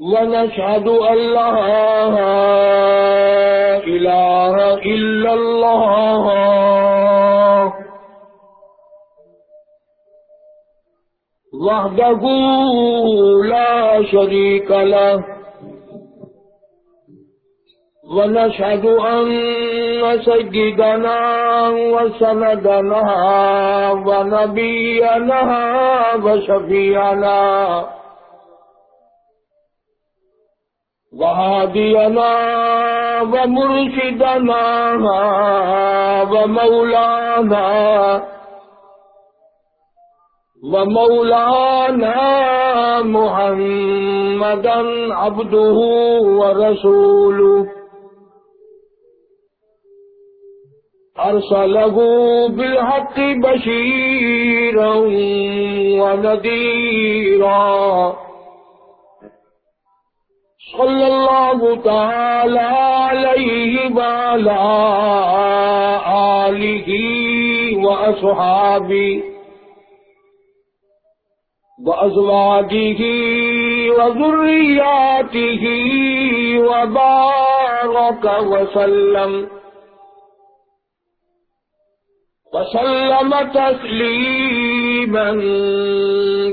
ونشهد أن لا إله إلا الله. وحده لا شريك له. ونشهد أن سيدنا وسندنا ونبينا وشفيعنا. وهادينا ومرشدنا ومولانا ومولانا محمدا عبده ورسوله. أرسله بالحق بشيرا ونذيرا. صلى الله تعالى عليه وعلى آله وأصحابه وأزواجه وذرياته وبارك وسلم وسلم تسليما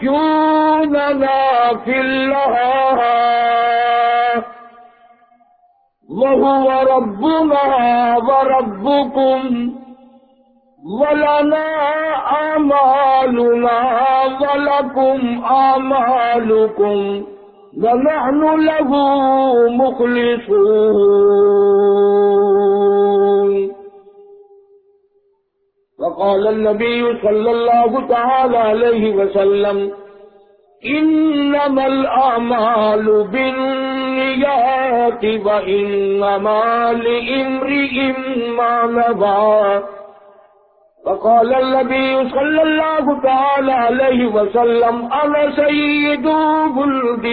أتحاجوننا في الله. وهو ربنا وربكم. ولنا آمالنا ولكم آمالكم ونحن له مخلصون. وقال النبي صلى الله تعالى عليه وسلم إنما الأعمال بالنيات وإنما لإمرئ ما نبى وقال النبي صلى الله تعالى عليه وسلم أنا سيد ولد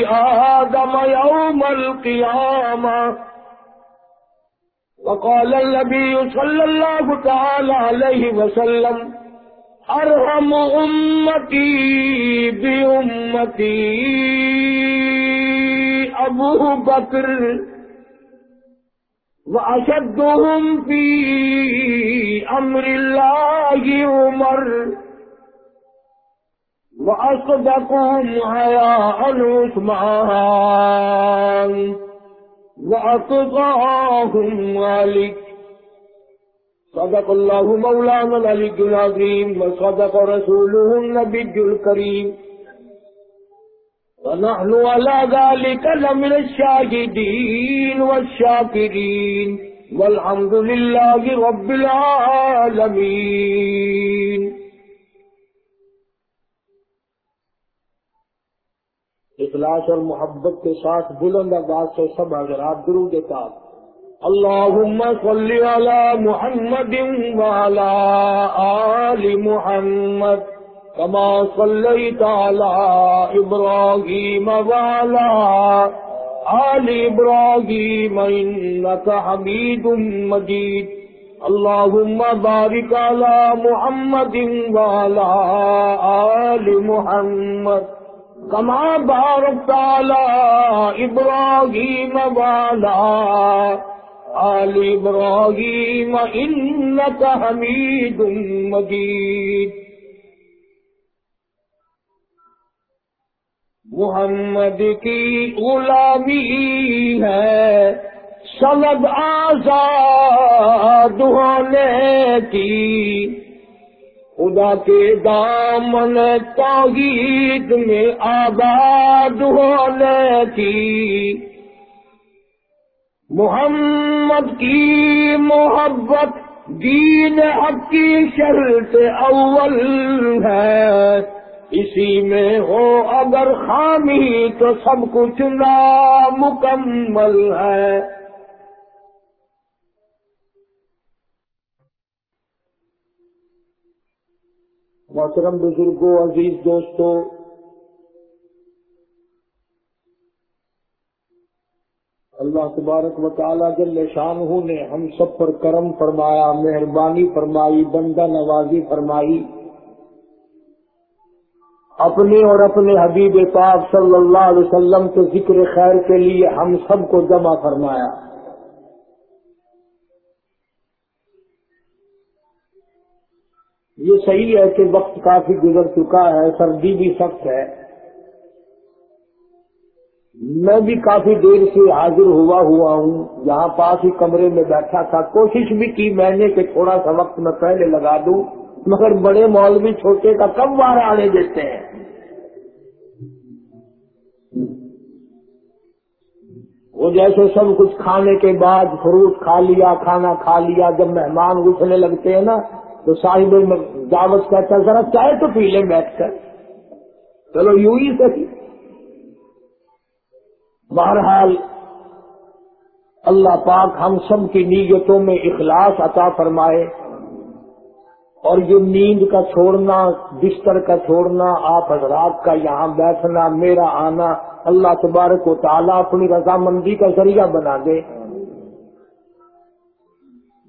آدم يوم القيامة. وقال النبي صلى الله تعالى عليه وسلم، أرحم أمتي بأمتي، أبو بكر، وأشدهم في أمر الله عمر، وأصدقهم حياء عثمان وأقضاهم مالك صدق الله مولانا العلي العظيم وصدق رسوله النبي الكريم. ونحن على ذلك لمن الشاهدين والشاكرين. والحمد لله رب العالمين. اخلاص اور محبت کے ساتھ بلند آباد سے سب حضرات درود پاک۔ اللهم صل على محمد وعلى آل محمد كما صليت على إبراهيم وعلى آل إبراهيم إنك حميد مجيد اللهم بارك على محمد وعلى آل محمد۔ كما باركت على إبراهيم وعلى آل إبراهيم إنك حميد محمد کی غلامی ہے، سند آزاد ہونے کی خدا کے دامن توحید میں آباد ہونے کی۔ محمد کی محبت دین حق کی شرط اول ہے۔ اسی میں ہو اگر خامی تو سب کچھ نامکمل ہے۔ محترم بزرگوں، عزیز دوستوں، اللہ تبارک و تعالیٰ جل شان نے ہم سب پر کرم فرمایا، مہربانی فرمائی، بندہ نوازی فرمائی۔ اپنے اور اپنے حبیب پاک صلی اللہ علیہ وسلم کے ذکر خیر کے لیے ہم سب کو جمع فرمایا۔ یہ صحیح ہے کہ وقت کافی گزر چکا ہے، سردی بھی سخت ہے۔ میں بھی کافی دیر سے حاضر ہوا ہوا ہوں، یہاں پاس ہی کمرے میں بیٹھا تھا۔ کوشش بھی کی میں نے کہ تھوڑا سا وقت میں پہلے لگا دوں، مگر بڑے مولوی چھوٹے کا کب بار آنے دیتے ہیں؟ وہ جیسے سب کچھ کھانے کے بعد فروٹ کھا لیا، کھانا کھا لیا، جب مہمان گھسنے لگتے ہیں نا تو صاحب دعوت کہتا ذرا چائے تو پی لیں بیٹھ کر. چلو یوں ہی صحیح۔ بہرحال اللہ پاک ہم سب کی نیتوں میں اخلاص عطا فرمائے اور یہ نیند کا چھوڑنا، بستر کا چھوڑنا، آپ حضرات کا یہاں بیٹھنا، میرا آنا، اللہ تبارک و تعالیٰ اپنی رضامندی کا ذریعہ بنا دے۔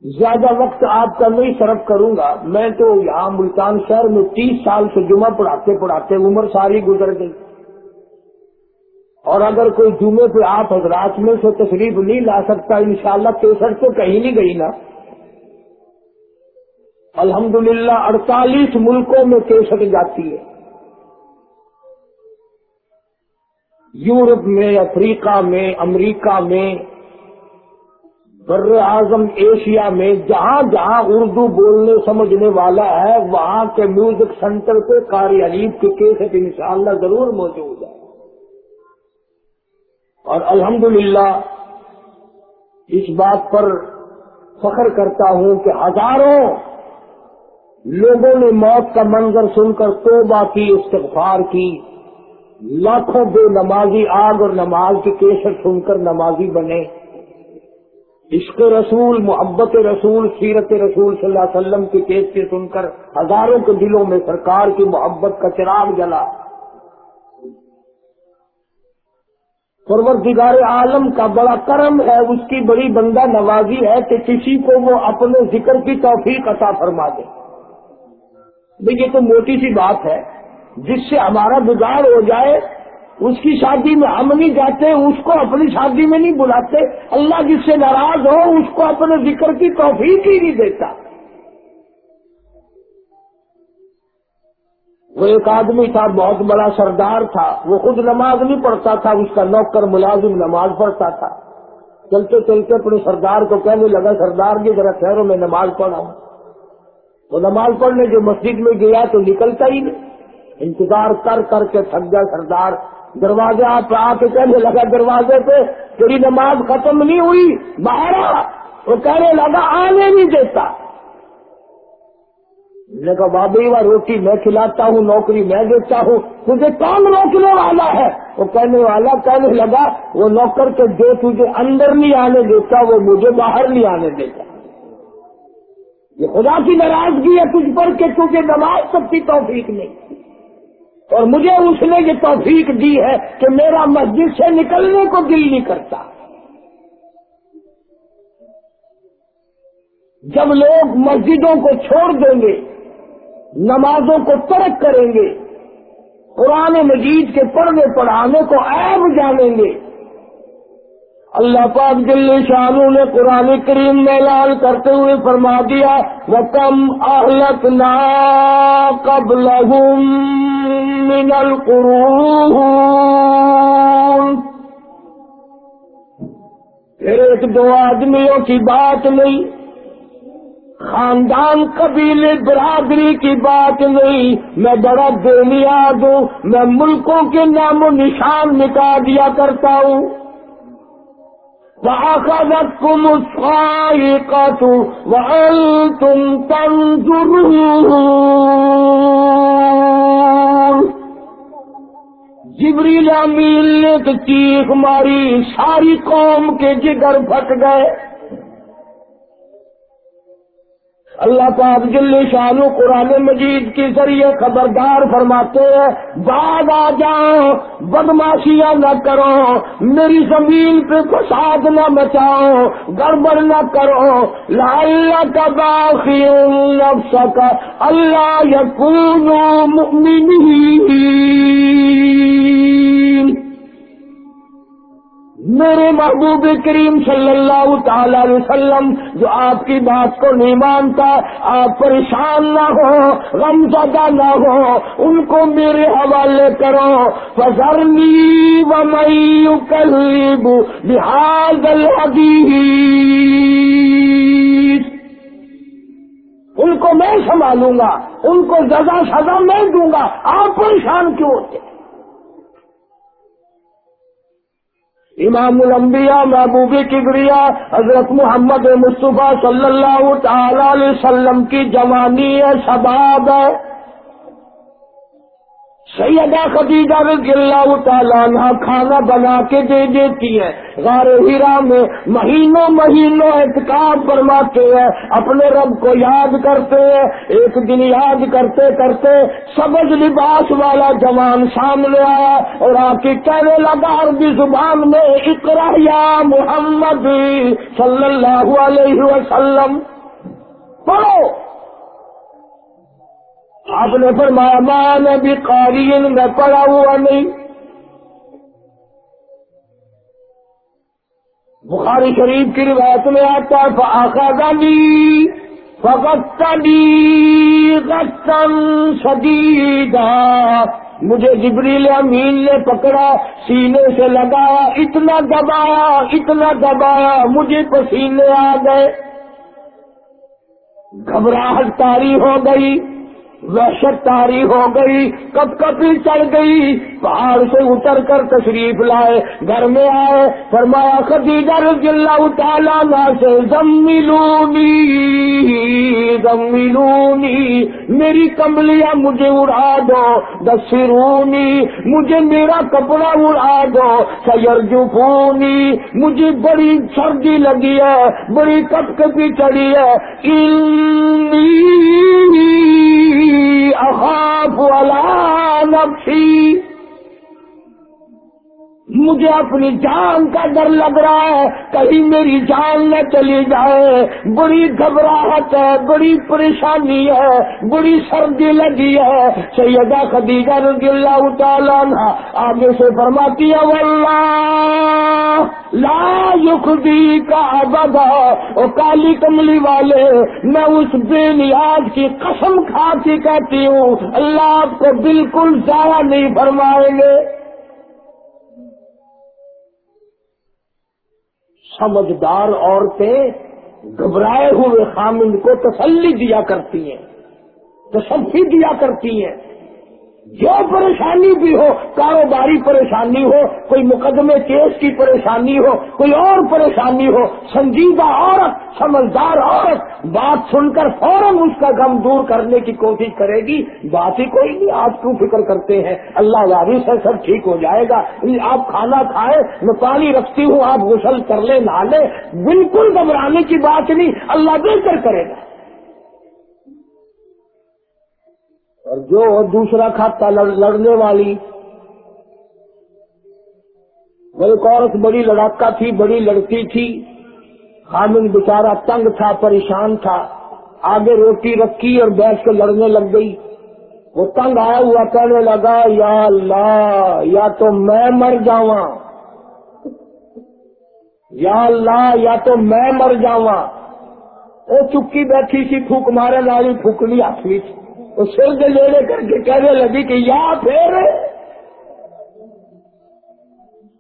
زیادہ وقت آپ کا نہیں صرف کروں گا، میں تو یہاں ملتان شہر میں تیس سال سے جمعہ پڑھاتے پڑھاتے عمر ساری گزر گئی۔ اور اگر کوئی جمعے پہ آپ حضرات میں سے تشریف نہیں لا سکتا، انشاءاللہ شاء تو کہیں نہیں گئی نا۔ الحمدللہ، اڑتالیس ملکوں میں کیسٹ جاتی ہے۔ یورپ میں، افریقہ میں، امریکہ میں بر اعظم ایشیا میں جہاں جہاں اردو بولنے سمجھنے والا ہے، وہاں کے میوزک سینٹر پہ کاری علیب کے کیسٹ انشاءاللہ ضرور موجود ہے اور الحمدللہ، اس بات پر فخر کرتا ہوں کہ ہزاروں لوگوں نے موت کا منظر سن کر توبہ کی، استغفار کی۔ لاکھوں بے نمازی آگ اور نماز کی کیسر سن کر نمازی بنے۔ عشق رسول، محبت رسول، سیرت رسول صلی اللہ علیہ وسلم کی کیس سے سن کر ہزاروں کے دلوں میں سرکار کی محبت کا چراغ جلا۔ پروردگار عالم کا بڑا کرم ہے، اس کی بڑی بندہ نوازی ہے کہ کسی کو وہ اپنے ذکر کی توفیق عطا فرما دے۔ بھائی یہ تو موٹی سی بات ہے، جس سے ہمارا بگاڑ ہو جائے اس کی شادی میں ہم نہیں جاتے، اس کو اپنی شادی میں نہیں بلاتے۔ اللہ جس سے ناراض ہو، اس کو اپنے ذکر کی توفیق ہی نہیں دیتا۔ وہ ایک آدمی تھا، بہت بڑا سردار تھا۔ وہ خود نماز نہیں پڑھتا تھا، اس کا نوکر ملازم نماز پڑھتا تھا۔ چلتے چلتے اپنے سردار کو کہنے لگا، سردار جی ذرا خیروں میں نماز پڑھا وہ نماز پڑھنے جو مسجد میں گیا تو نکلتا ہی نہیں۔ انتظار کر کر کے تھک گیا سردار۔ دروازے آپ آ کے کہنے لگا، دروازے پہ تیری نماز ختم نہیں ہوئی، باہر آ۔ وہ کہنے لگا، آنے نہیں دیتا۔ نے کہا بابی وہ روٹی میں کھلاتا ہوں، نوکری میں دیتا ہوں، تجھے کون روکنے والا ہے؟ وہ کہنے والا، کہنے لگا، وہ نوکر کے جو تجھے اندر نہیں آنے دیتا، وہ مجھے باہر نہیں آنے دیتا۔ یہ خدا کی ناراضگی ہے تجھ پر کہ تجھے نماز سکتی توفیق نہیں۔ اور مجھے اس نے یہ توفیق دی ہے کہ میرا مسجد سے نکلنے کو دل نہیں کرتا۔ جب لوگ مسجدوں کو چھوڑ دیں گے، نمازوں کو ترک کریں گے، قرآن مجید کے پڑھنے پڑھانے کو عیب جانیں گے اللہ پاک دل شاہوں نے قرآن کریم میں لال کرتے ہوئے فرما دیا وہ کم اہلت نا قبل من پھر ایک دو آدمیوں کی بات نہیں، خاندان قبیلے برادری کی بات نہیں۔ میں بڑا بے ہوں، میں ملکوں کے نام و نشان مٹا دیا کرتا ہوں۔ وَأَخَذَتْكُمُ الصَّاعِقَةُ وأنتم تنظرون۔ جبریل امین نے تو چیخ ماری، ساری قوم کے جگر پھٹ گئے۔ اللہ پاک جل شانو قرآن مجید کے ذریعے خبردار فرماتے ہیں، بعد آ جاؤ بدماشیاں نہ کرو میری زمین پہ فساد نہ مچاؤ گڑبڑ نہ کرو لا کا باقی کا اللہ یقون میرے محبوب کریم صلی اللہ تعالی علیہ وسلم، جو آپ کی بات کو نہیں مانتا، آپ پریشان نہ ہو، غم زدہ نہ ہو، ان کو میرے حوالے کرو۔ فضرنی و مئی کلیب بحاد ان کو میں سنبھالوں گا، ان کو زدہ سزا میں دوں گا۔ آپ پریشان کیوں ہوتے؟ امام الانبیاء محبوب کبریا حضرت محمد مصطفیٰ صلی اللہ تعالی علیہ وسلم کی جوانی ہے شباب ہے۔ سیدہ خدیجہ رضی اللہ تعالیٰ عنہ کھانا بنا کے دے دیتی ہے غار ہیرا میں مہینوں مہینوں اعتکاب فرماتے ہیں۔ اپنے رب کو یاد کرتے ہیں۔ ایک دن یاد کرتے کرتے سبز لباس والا جوان سامنے آیا اور آپ کی کہنے لگا، عربی زبان میں اقرا یا محمد صلی اللہ علیہ وسلم۔ پڑھو۔ آپ نے فرمایا، ماں بھی قارین میں پڑا ہوا نہیں۔ بخاری شریف کی روایت میں آتا ہے آخا گالی فقطی غسن شدیدہ مجھے جبریل امین نے پکڑا، سینے سے لگایا، اتنا دبایا اتنا دبایا، مجھے پسینے آ گئے۔ گھبراہٹ تاری ہو گئی۔ وحشت تاری ہو گئی، کب کبھی چڑھ گئی۔ پہاڑ سے اتر کر تشریف لائے، گھر میں آئے، فرمایا، خدیجہ رضی اللہ تعالیٰ نا سے، زملونی زملونی، میری کملیاں مجھے اڑا دو، دسرونی، مجھے میرا کپڑا اڑا دو سیر جفونی مجھے بڑی سردی لگی ہے، بڑی کپ کپی چڑھی ہے۔ اخاف ولا نفسی مجھے اپنی جان کا ڈر لگ رہا ہے، کہیں میری جان نہ چلی جائے۔ بڑی گھبراہٹ ہے، بڑی پریشانی ہے، بڑی سردی لگی ہے۔ سیدہ خدیجہ رضی اللہ تعالیٰ آگے سے فرماتی ہے، واللہ لا یخدی کا ابدا او کالی کملی والے، میں اس بے نیاز کی قسم کھا کے کہتی ہوں، اللہ آپ کو بالکل ضائع نہیں فرمائیں گے۔ سمجھدار عورتیں گھبرائے ہوئے خامند کو تسلی دیا کرتی ہیں تسلی دیا کرتی ہیں۔ جو پریشانی بھی ہو، کاروباری پریشانی ہو، کوئی مقدمے کیس کی پریشانی ہو، کوئی اور پریشانی ہو، سنجیدہ عورت، سمجھدار عورت بات سن کر فوراً اس کا غم دور کرنے کی کوشش کرے گی۔ بات ہی کوئی نہیں، آپ کیوں فکر کرتے ہیں؟ اللہ واری سے سب ٹھیک ہو جائے گا۔ آپ کھانا کھائے، میں پانی رکھتی ہوں، آپ غسل کر لیں نہ لیں۔ بالکل گھبرانے کی بات نہیں، اللہ دے کر کرے گا۔ اور جو دوسرا کھاتا لڑنے والی۔ وہ ایک عورت بڑی لڑاکا تھی، بڑی لڑکی تھی۔ خامن بیچارہ تنگ تھا، پریشان تھا۔ آگے روٹی رکھی اور بیٹھ کے لڑنے لگ گئی۔ وہ تنگ آیا ہوا، کہنے لگا، یا اللہ، یا تو میں مر جاواں۔ یا اللہ، یا تو میں مر جاواں۔ وہ چکی بیٹھی سی پھوک مارے والی پھوکنی آخری تھی۔ وہ سر کے لے کر کے کہنے لگی کہ یا پھر؟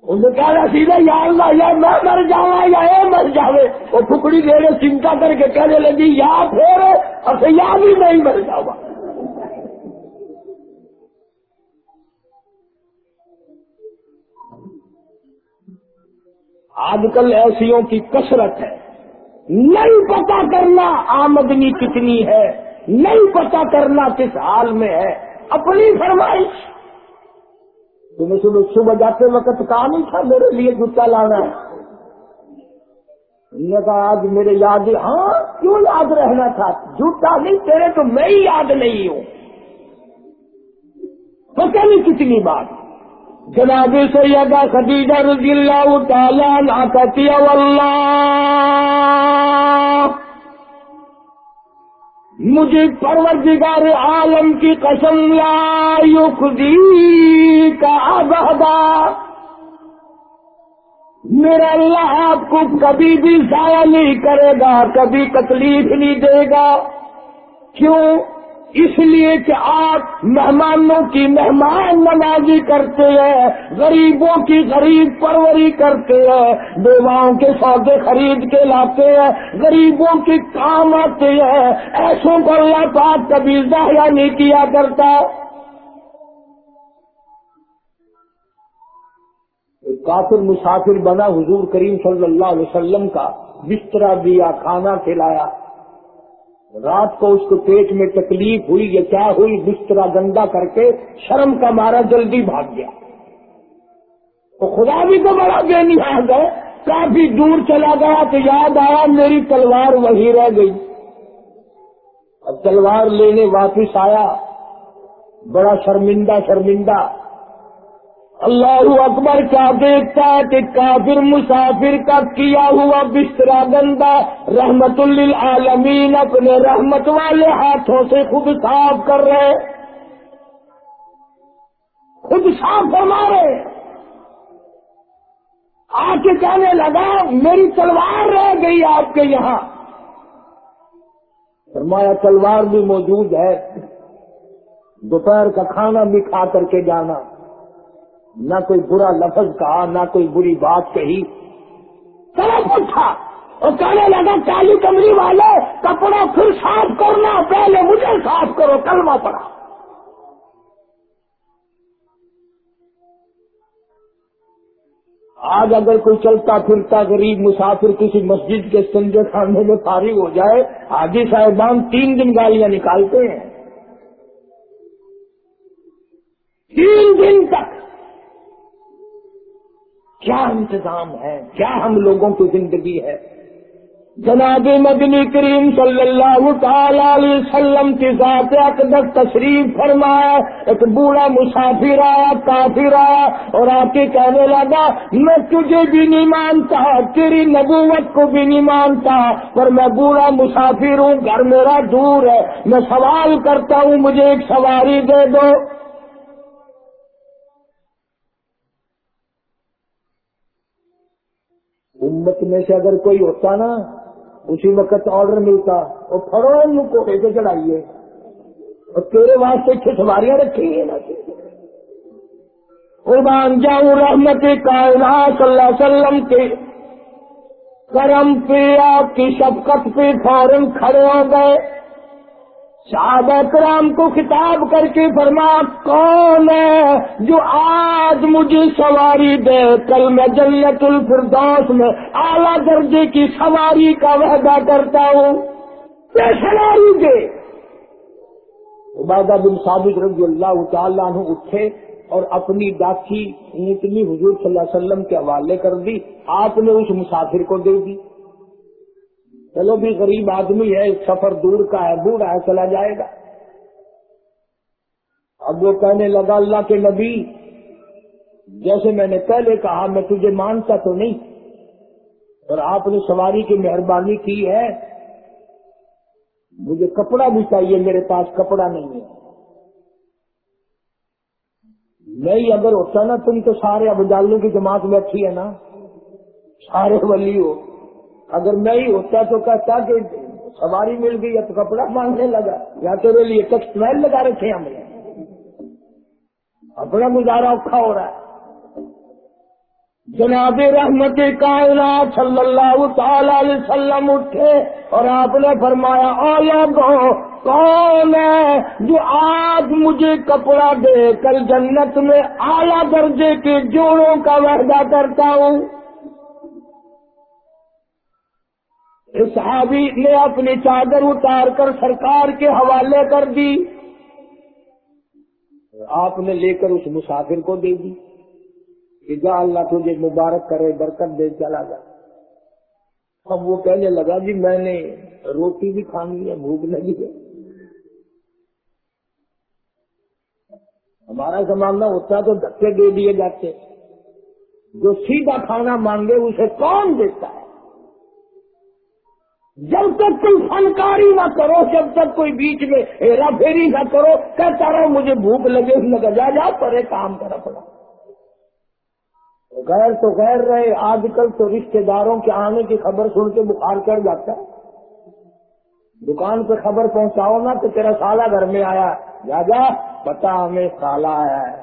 انہیں کہہ رہا سیدھا یا اللہ، یا میں مر جاؤں یا اے مر جاوے۔ وہ ٹکڑی دے رہے، چنتا کر کے کہنے لگی یا پھر؟ اور یا بھی نہیں مر جاؤں۔ آج کل ایسیوں کی کثرت ہے۔ نہیں پتا کرنا آمدنی کتنی ہے۔ نہیں پتا کرنا کس حال میں ہے، اپنی فرمائش۔ تمہیں صبح صبح جاتے وقت کہا نہیں تھا میرے لیے جوتا لانا ہے؟ نے کہا، آج میرے یاد ہاں کیوں یاد رہنا تھا؟ جوتا نہیں، تیرے تو میں ہی یاد نہیں ہوں۔ پتہ نہیں کتنی بات جناب سیدہ خدیجہ رضی اللہ تعالیٰ ناکتی واللہ۔ مجھے پروردگار عالم کی قسم لا یخدی کا بہدا میرا اللہ آپ کو کبھی بھی ضائع نہیں کرے گا، کبھی تکلیف نہیں دے گا۔ کیوں؟ اس لیے کہ آپ مہمانوں کی مہمان نمازی کرتے ہیں، غریبوں کی غریب پروری کرتے ہیں، بیواؤں کے سودے خرید کے لاتے ہیں، غریبوں کی کام آتے ہیں۔ ایسوں کو اللہ پاک کبھی ظاہر نہیں کیا کرتا۔ کافر مسافر بنا حضور کریم صلی اللہ علیہ وسلم کا بسترا دیا، کھانا کھلایا۔ رات کو اس کو پیٹ میں تکلیف ہوئی یا کیا ہوئی؟ بسترا گندا کر کے شرم کا مارا، جلدی بھاگ گیا۔ تو خدا بھی تو بڑا بے نیاز ہے، کافی دور چلا گیا تو یاد آیا میری تلوار وہی رہ گئی۔ اب تلوار لینے واپس آیا، بڑا شرمندہ شرمندہ۔ اللہ اکبر کیا دیکھتا ہے کہ کافر مسافر کا کیا ہوا بسترا گندا رحمت للعالمین اپنے رحمت والے ہاتھوں سے خود صاف کر رہے۔ خود صاف فرما رہے۔ آ کے کہنے لگا، میری تلوار رہ گئی آپ کے یہاں۔ فرمایا، تلوار بھی موجود ہے۔ دوپہر کا کھانا بھی کھا کر کے جانا۔ نہ کوئی برا لفظ کہا، نہ کوئی بری بات کہی۔ طرف اٹھا اور کہنے لگا کالی کمری والے، کپڑا پھر صاف کرنا، پہلے مجھے صاف کرو، کلمہ پڑا آج اگر کوئی چلتا پھرتا غریب مسافر کسی مسجد کے سنجے خانے میں فارغ ہو جائے، حاجی صاحبان تین دن گالیاں نکالتے ہیں۔ تین دن تک کیا انتظام ہے؟ کیا ہم لوگوں کی زندگی ہے؟ جناب مدنی کریم صلی اللہ تعالی علیہ وسلم کی ذات اقدر تشریف فرمایا، ایک بوڑھا مسافر آیا، کافر آیا اور آ کے کہنے لگا، میں تجھے بھی نہیں مانتا، تیری نبوت کو بھی نہیں مانتا۔ پر میں بوڑھا مسافر ہوں، گھر میرا دور ہے۔ میں سوال کرتا ہوں، مجھے ایک سواری دے دو امت میں سے اگر کوئی ہوتا نا، اسی وقت آرڈر ملتا۔ وہ پڑو ان کو کے چڑھائیے۔ اور تیرے واسطے چھ سواریاں رکھی ہیں نا۔ قربان جاؤ رحمت کائنات صلی اللہ علیہ وسلم کے۔ کرم پہ آپ کی شفقت پہ فوراً کھڑے ہو گئے۔ صحابہ کرام کو خطاب کر کے فرما، کون ہے جو آج مجھے سواری دے؟ کل میں جنت الفردوس میں اعلیٰ درجے کی سواری کا وعدہ کرتا ہوں۔ کیا سواری دے؟ عبادہ بن ثابت رضی اللہ تعالیٰ عنہ اٹھے اور اپنی داخی یعنی اونٹنی حضور صلی اللہ علیہ وسلم کے حوالے کر دی، آپ نے اس مسافر کو دے دی۔ چلو بھی غریب آدمی ہے سفر دور کا ہے، بوڑھا ہے، چلا جائے گا۔ اب وہ کہنے لگا، اللہ کے نبی، جیسے میں نے پہلے کہا، میں تجھے مانتا تو نہیں اور آپ نے سواری کی مہربانی کی ہے۔ مجھے کپڑا بھی چاہیے، میرے پاس کپڑا نہیں ہے۔ نہیں، اگر ہوتا نا، تم تو سارے ابدالوں کی جماعت میں اچھی ہے نا۔ سارے ولی ہو۔ اگر میں ہی ہوتا تو کہتا کہ سواری مل گئی یا تو کپڑا مانگنے لگا، یا تیرے لیے ٹیکس میل لگا رکھے ہم نے۔ اپنا گزارا اوکھا ہو رہا ہے۔ جناب رحمت کائنات صلی اللہ تعالی علیہ وسلم اٹھے اور آپ نے فرمایا اولا گو کون ہے جو آج مجھے کپڑا دے کل جنت میں اعلیٰ درجے کے جوڑوں کا وعدہ کرتا ہوں؟ صحابی نے اپنی چادر اتار کر سرکار کے حوالے کر دی۔ آپ نے لے کر اس مسافر کو دے دی۔ جا اللہ تجھے مبارک کرے، برکت دے، چلا جا۔ اب وہ کہنے لگا جی میں نے روٹی بھی کھانی ہے، بھوک لگی ہے۔ ہمارا زمانہ ہوتا تو دھکے دے دیے جاتے جو سیدھا کھانا مانگے، اسے کون دیتا ہے؟ جب تک کوئی فنکاری نہ کرو، جب تک کوئی بیچ میں ہیرا پھیری نہ کرو، کہتا رہو مجھے بھوک لگے لگا جا جا پڑے کام کر اپنا۔ غیر تو غیر رہے، آج کل تو رشتے داروں کے آنے کی خبر سن کے بخار چڑھ جاتا ہے۔ دکان پہ خبر پہنچاؤ نا تو تیرا سالہ گھر میں آیا۔ جا جا پتا ہمیں سالہ آیا ہے۔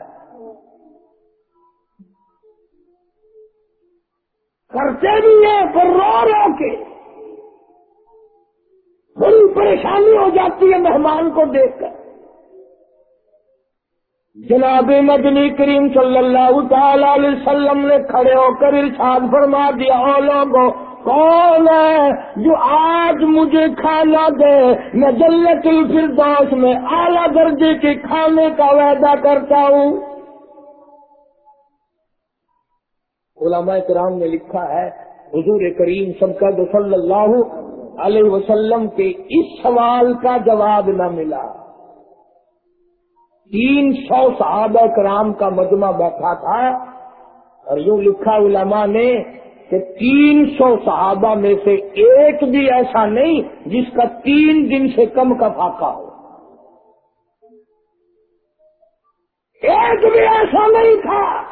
کرتے بھی ہیں، پر رو رو کے۔ بڑی پریشانی ہو جاتی ہے مہمان کو دیکھ کر۔ جناب مدنی کریم صلی اللہ تعالی علیہ وسلم نے کھڑے ہو کر ارشاد فرما دیا، او لوگوں کون ہے جو آج مجھے کھانا دے؟ میں جلت الفردوس میں اعلیٰ درجے کے کھانے کا وعدہ کرتا ہوں۔ علماء کرام نے لکھا ہے، حضور کریم سب کا صلی اللہ علیہ وسلم کے اس سوال کا جواب نہ ملا۔ تین سو صحابہ کرام کا مجمع بیٹھا تھا اور یوں لکھا علماء نے کہ تین سو صحابہ میں سے ایک بھی ایسا نہیں جس کا تین دن سے کم کا فاقہ ہو۔ ایک بھی ایسا نہیں تھا۔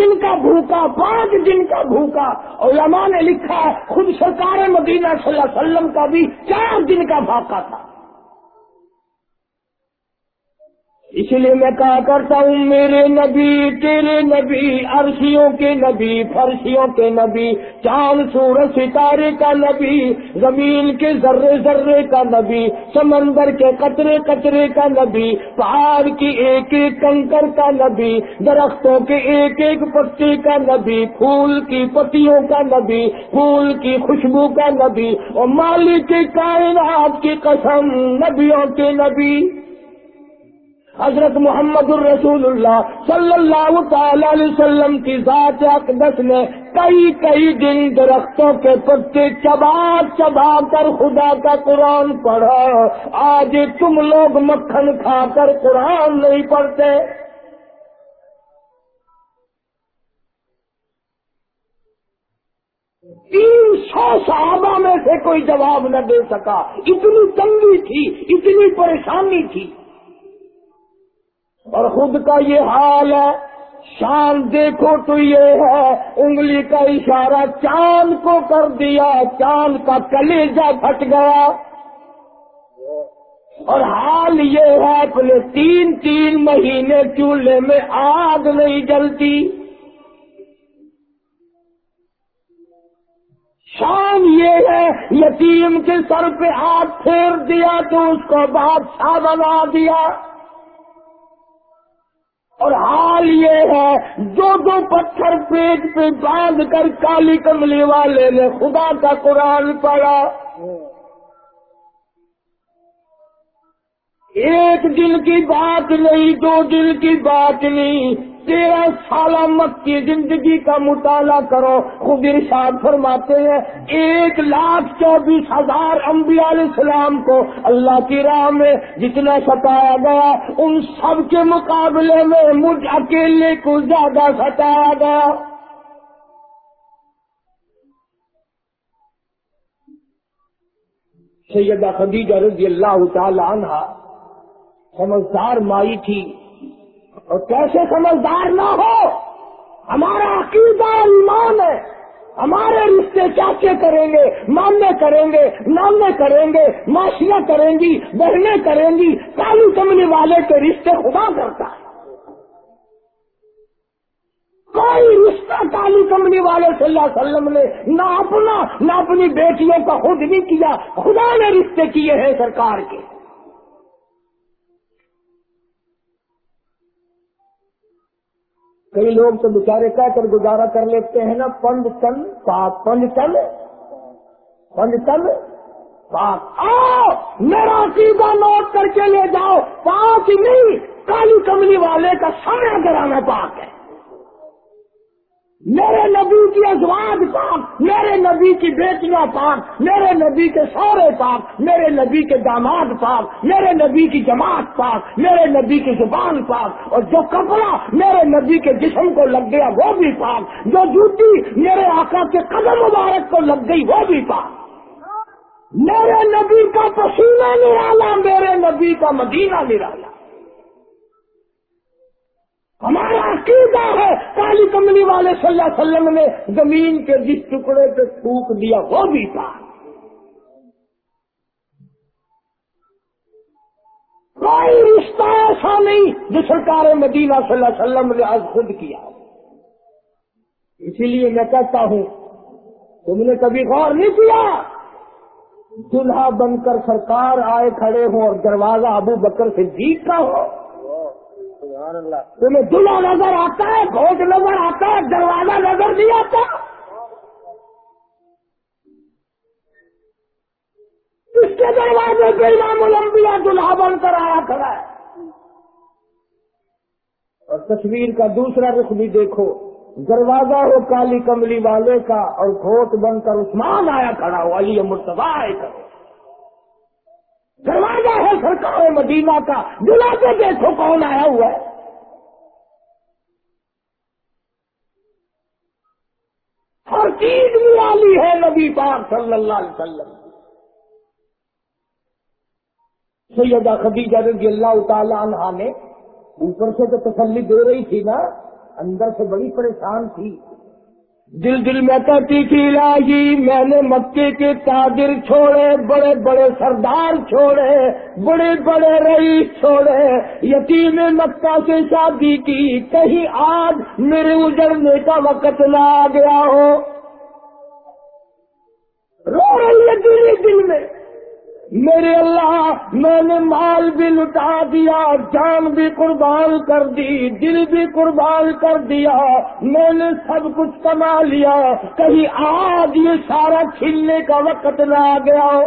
دن کا بھوکا پانچ دن کا بھوکا۔ علماء نے لکھا خود سرکار مدینہ صلی اللہ علیہ وسلم کا بھی چار دن کا بھاکا تھا۔ اس لیے میں کہا کرتا ہوں، میرے نبی، تیرے نبی، عرشیوں کے نبی، فرشیوں کے نبی چاند سورج ستارے کا نبی، زمین کے ذرے ذرے کا نبی، سمندر کے قطرے قطرے کا نبی، پہاڑ کی ایک ایک کنکر کا نبی، درختوں کے ایک ایک پتی کا نبی، پھول کی پتیوں کا نبی، پھول کی خوشبو کا نبی، اور مالک کے کائنات کی قسم، نبیوں کے نبی۔ حضرت محمد الرسول اللہ صلی اللہ تعالی علیہ وسلم کی ذات اقدس نے کئی کئی دن درختوں کے پتے چبا چبا کر خدا کا قرآن پڑھا۔ آج تم لوگ مکھن کھا کر قرآن نہیں پڑھتے۔ تین سو صحابہ میں سے کوئی جواب نہ دے سکا۔ اتنی تنگی تھی، اتنی پریشانی تھی۔ اور خود کا یہ حال ہے، شان دیکھو تو یہ ہے، انگلی کا اشارہ چاند کو کر دیا، چاند کا کلیجا پھٹ گیا۔ اور حال یہ ہے، اپنے تین تین مہینے چولہے میں آگ نہیں جلتی۔ شام یہ ہے، یتیم کے سر پہ ہاتھ پھیر دیا تو اس کو بادشاہ بنا دیا۔ اور حال یہ ہے، جو دو پتھر پیٹ پہ باندھ کر کالی کملی والے نے خدا کا قرآن پڑا ایک دن کی بات نہیں، دو دن کی بات نہیں تیرہ سالہ مت کی زندگی کا مطالعہ کرو۔ خود ارشاد فرماتے ہیں، ایک لاکھ چوبیس ہزار انبیاء علیہ السلام کو اللہ کی راہ میں جتنا ستایا گیا، ان سب کے مقابلے میں مجھ اکیلے کو زیادہ ستایا گیا۔ سیدہ خدیجہ رضی اللہ تعالی عنہ سمجھدار مائی تھی۔ اور کیسے سمجھدار نہ ہو؟ ہمارا عقیدہ ایمان ہے۔ ہمارے رشتے چاچے کریں گے، مامے کریں گے نامے کریں گے ماشیاں کریں گی، بہنیں کریں گی کالی کمنی والے کے رشتے خدا کرتا ہے۔ کوئی رشتہ کالی کمنی والے صلی اللہ علیہ وسلم نے نہ اپنا، نہ اپنی بیٹیوں کا خود نہیں کیا، خدا نے رشتے کیے ہیں سرکار کے۔ کئی لوگ تو بےچارے کہہ کر گزارا کر لیتے ہیں نا پنج تن پاک پنج تن پنج تن پاک آؤ، میرا عقیدہ نوٹ کر کے لے جاؤ۔ پاک نہیں، کالی کملی والے کا سمے کرانا پاک ہے۔ میرے نبی کی ازواج پاک، میرے نبی کی بیٹیاں پاک، میرے نبی کے سورے پاک، میرے نبی کے داماد پاک، میرے نبی کی جماعت پاک، میرے نبی کی زبان پاک، اور جو کپڑا میرے نبی کے جسم کو لگ گیا وہ بھی پاک، جو جوتی میرے آقا کے قدم مبارک کو لگ گئی وہ بھی پاک۔ میرے نبی کا پسینہ نرالا، میرے نبی کا مدینہ نرالا۔ ہمارا عقیدہ ہے کالی کملی والے صلی اللہ علیہ وسلم نے زمین کے جس ٹکڑے پہ تھوک دیا، وہ بھی تھا۔ کوئی رشتہ ایسا نہیں جو سرکار مدینہ صلی اللہ علیہ وسلم نے آج خود کیا۔ اسی لیے میں کہتا ہوں، تم نے کبھی غور نہیں کیا؟ دلہا بن کر سرکار آئے کھڑے ہوں اور دروازہ ابو بکر سے جیت کا ہو۔ تمہیں دلہا نظر آتا ہے گھوٹ نظر آتا ہے، دروازہ نظر نہیں آتا۔ اس کے دروازے کے امام الانبیاء دلہا بن کر آیا کھڑا ہے۔ اور تصویر کا دوسرا رخ بھی دیکھو۔ دروازہ ہو کالی کملی والے کا اور گھوٹ بن کر عثمان آیا کھڑا ہو، علی مرتبہ آئے کرو دروازہ ہے سرکار مدینہ کا۔ دلا کے دیکھو کون آیا ہوا ہے ہر چیز والی ہے نبی پاک صلی اللہ علیہ وسلم۔ سیدہ خدیجہ رضی اللہ تعالی عنہ نے اوپر سے تو تسلی دے رہی تھی نا، اندر سے بڑی پریشان تھی۔ دل دل میں کہتی تھی، لاجی، میں نے مکے کے تاجر چھوڑے، بڑے بڑے سردار چھوڑے، بڑے بڑے رئیس چھوڑے، یتیم مکہ سے شادی کی، کہیں آج میرے اجڑنے کا وقت نہ آ گیا ہو۔ رو رہی ہے دل دل میں۔ میرے اللہ، میں نے مال بھی لٹا دیا، جان بھی قربان کر دی، دل بھی قربان کر دیا۔ میں نے سب کچھ کما لیا۔ کہیں آج یہ سارا کھلنے کا وقت نہ آ گیا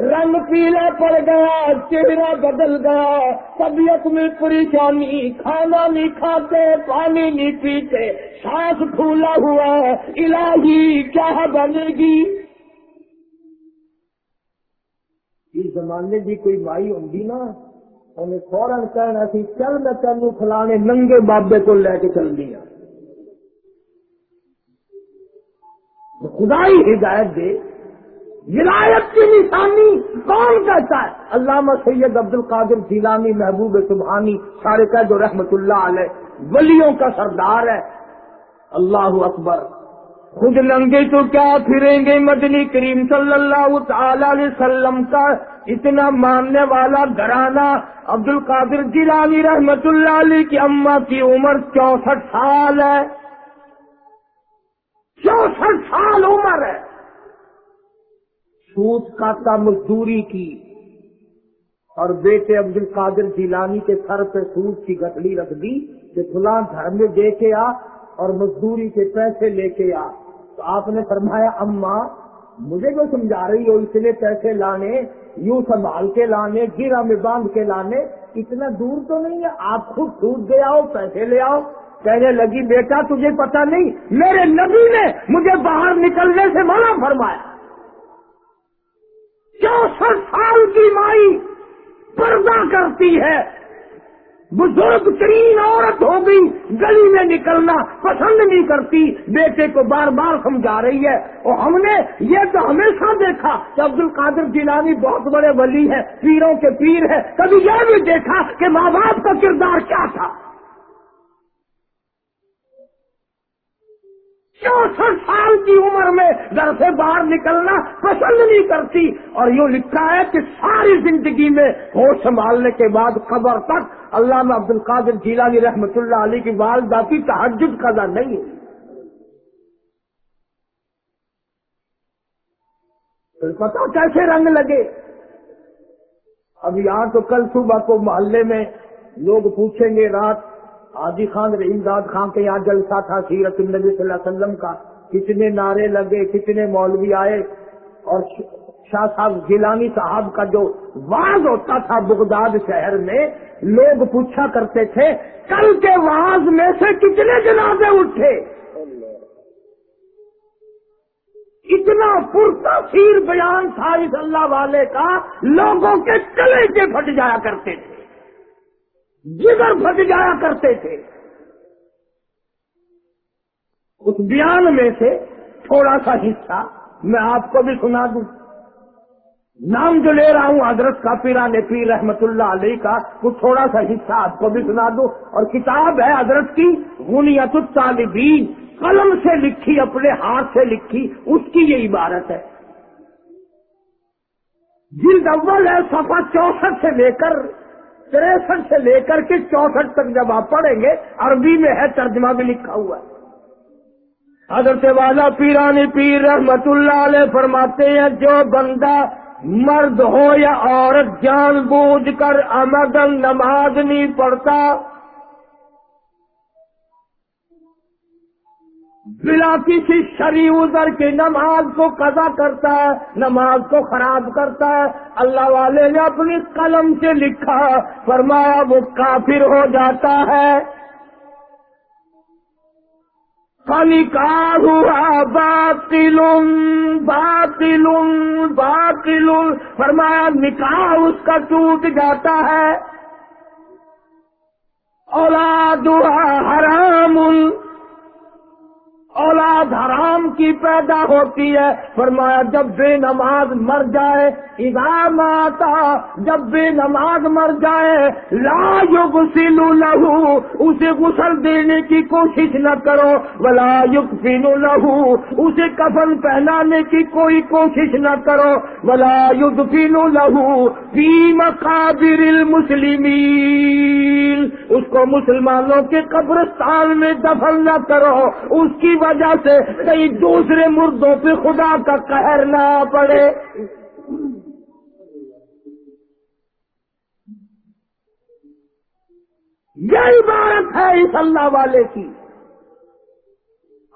رنگ پیلا پڑ گیا، چہرہ بدل گیا، طبیعت میں پریشانی، کھانا نہیں کھاتے، پانی نہیں پیتے، سانس پھولا ہوا، الہی کیا بنے گی اس زمانے کی کوئی مائی ہوں نا، انہیں فوراً کہنا سی، چل میں تینوں فلانے ننگے بابے کو لے کے چل دیا ہاں۔ خدا ہی ہدایت دے ولایت کی نشانی کون کہتا ہے؟ علامہ سید عبد القادر جیلانی محبوب سبحانی سارے کا جو رحمت اللہ علیہ، ولیوں کا سردار ہے۔ اللہ اکبر۔ خود ننگے تو کیا پھریں گے مدنی کریم صلی اللہ تعالی علیہ وسلم کا؟ اتنا ماننے والا گھرانہ عبد القادر جیلانی رحمت اللہ علیہ کی اما کی عمر چونسٹھ سال ہے۔ چونسٹھ سال عمر ہے۔ سوت کاتا مزدوری کی اور بیٹے عبد القادر جیلانی کے سر پہ سوت کی گٹڑی رکھ دی کہ فلاں گھر میں دے کے آ اور مزدوری کے پیسے لے کے آ۔ تو آپ نے فرمایا اما مجھے جو سمجھا رہی ہو اتنے پیسے لانے، یوں سنبھال کے لانے گیرا میں باندھ کے لانے، اتنا دور تو نہیں ہے۔ آپ خود ٹوٹ گیا ہو پیسے لے آؤ۔ کہنے لگی، بیٹا، تجھے پتا نہیں، میرے نبی نے مجھے باہر نکلنے سے منع فرمایا۔ چونسٹھ سال کی مائی پردہ کرتی ہے۔ بزرگ ترین عورت ہو گئی گلی میں نکلنا پسند نہیں کرتی۔ بیٹے کو بار بار سمجھا رہی ہے۔ اور ہم نے یہ تو ہمیشہ دیکھا کہ عبد القادر جیلانی بہت بڑے ولی ہیں، پیروں کے پیر ہے کبھی یہ بھی دیکھا کہ ماں باپ کا کردار کیا تھا۔ چونسٹھ سال کی عمر میں گھر سے باہر نکلنا پسند نہیں کرتی اور یوں لکھا ہے کہ ساری زندگی میں ہوش سنبھالنے کے بعد قبر تک اللہ میں عبد القادر جیلانی رحمت اللہ علی کی والدہ کی تحجد قدر نہیں ہے۔ پتا کیسے رنگ لگے؟ اب یہاں تو کل صبح کو محلے میں لوگ پوچھیں گے، رات آدی خان امداد خان کے یہاں جلسہ تھا، سیرت النبی صلی اللہ علیہ وسلم کا۔ کتنے نعرے لگے، کتنے مولوی آئے۔ اور شاہ صاحب گیلانی صاحب کا جو واز ہوتا تھا بغداد شہر میں، لوگ پوچھا کرتے تھے، کل کے واز میں سے کتنے جنازے اٹھے؟ اتنا پرتاثیر بیان تھا اس اللہ والے کا، لوگوں کے کلے کے پھٹ جایا کرتے تھے۔ جگر پھٹ جایا کرتے تھے۔ اس بیان میں سے تھوڑا سا حصہ میں آپ کو بھی سنا دوں۔ نام جو لے رہا ہوں، حضرت کا پیران پیر رحمت اللہ علیہ کا، وہ تھوڑا سا حصہ آپ کو بھی سنا دوں۔ اور کتاب ہے حضرت کی، غنیت الطالبین۔ قلم سے لکھی، اپنے ہاتھ سے لکھی، اس کی یہ عبارت ہے۔ جلد اول ہے سفا چونسٹھ سے لے کر تریسٹھ سے لے کر کے چونسٹھ تک جب آپ پڑھیں گے، عربی میں ہے ترجمہ بھی لکھا ہوا ہے۔ حضرت والا پیرانی پیر رحمت اللہ علیہ فرماتے ہیں، جو بندہ مرد ہو یا عورت، جان بوجھ کر امدن نماز نہیں پڑھتا بلا کسی شری ادھر کی نماز کو قضا کرتا ہے، نماز کو خراب کرتا ہے۔ اللہ والے نے اپنی قلم سے لکھا، فرمایا وہ کافر ہو جاتا ہے۔ نکاح ہوا باطل باطل باطل۔ فرمایا نکاح اس کا ٹوٹ جاتا ہے۔ اولاد حرام۔ اولاد حرام کی پیدا ہوتی ہے۔ فرمایا، جب بے نماز مر جائے ادام آتا جب بے نماز مر جائے، لا یغسل لہو، اسے غسل دینے کی کوشش نہ کرو۔ ولا یغفن لہو، اسے کفن پہنانے کی کوئی کوشش نہ کرو۔ ولا یدفن لہو فی مقابر المسلمین۔ اس کو مسلمانوں کے قبرستان میں دفن نہ کرو، اس کی وجہ سے کئی دوسرے مردوں پہ خدا کا قہر نہ پڑے۔ یہ عبارت ہے اس اللہ والے کی۔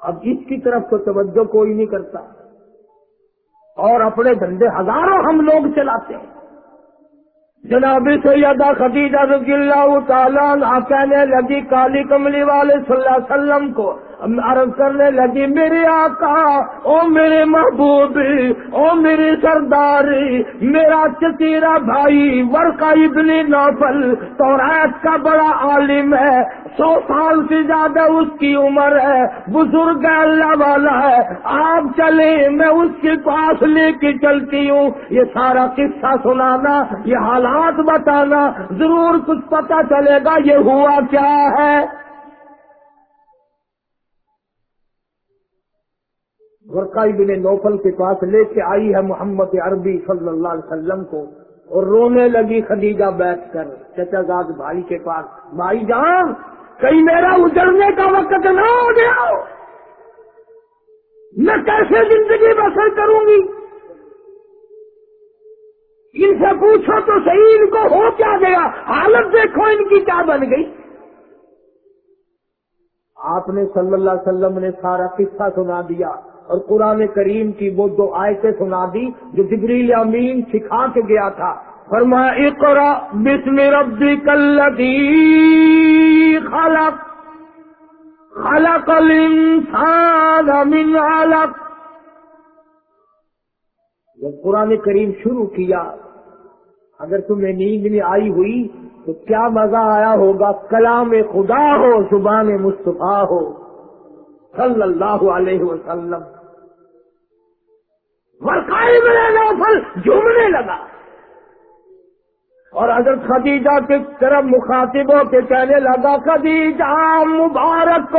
اب اس کی طرف تو توجہ کوئی نہیں کرتا۔ اور اپنے دھندے ہزاروں ہم لوگ چلاتے ہیں۔ جناب سیدہ خدیجہ رضی اللہ تعالیٰ کہنے لگی، کالی کملی والے صلی اللہ علیہ وسلم کو عرض کرنے لگی، میرے آقا، او میرے محبوب، او میرے سرداری میرا چتیرا بھائی ورقا ابن نوفل تو کا بڑا عالم ہے، سو سال سے زیادہ اس کی عمر ہے، بزرگ اللہ والا ہے، آپ چلے میں اس کے پاس لے کے چلتی ہوں۔ یہ سارا قصہ سنانا، یہ حالات بتانا، ضرور کچھ پتا چلے گا، یہ ہوا کیا ہے؟ ورقائی بن نوفل کے پاس لے کے آئی ہے محمد عربی صلی اللہ علیہ وسلم کو اور رونے لگی خدیجہ بیٹھ کر چچا زاد بھائی کے پاس، بھائی جان، کہیں میرا اجڑنے کا وقت نہ ہو گیا۔ میں کیسے زندگی بسر کروں گی؟ ان سے پوچھو تو صحیح ان کو ہو کیا گیا؟ حالت دیکھو ان کی کیا بن گئی۔ آپ نے صلی اللہ علیہ وسلم نے سارا قصہ سنا دیا اور قرآن کریم کی وہ دو آیتیں سنا دی جو جبریل امین سکھا کے گیا تھا۔ فرمایا اقرا بسم ربک الذی خلق۔ خلق الانسان من علق۔ جب قرآن کریم شروع کیا، اگر تمہیں نیند میں آئی ہوئی تو کیا مزہ آیا ہوگا؟ کلام خدا ہو، زبان مصطفیٰ ہو۔ صلی اللہ علیہ وسلم۔ ورقائی میں نوفل جھومنے لگا۔ اور اگر خدیجہ کی طرف مخاطبوں کے کہنے لگا، خدیجہ مبارک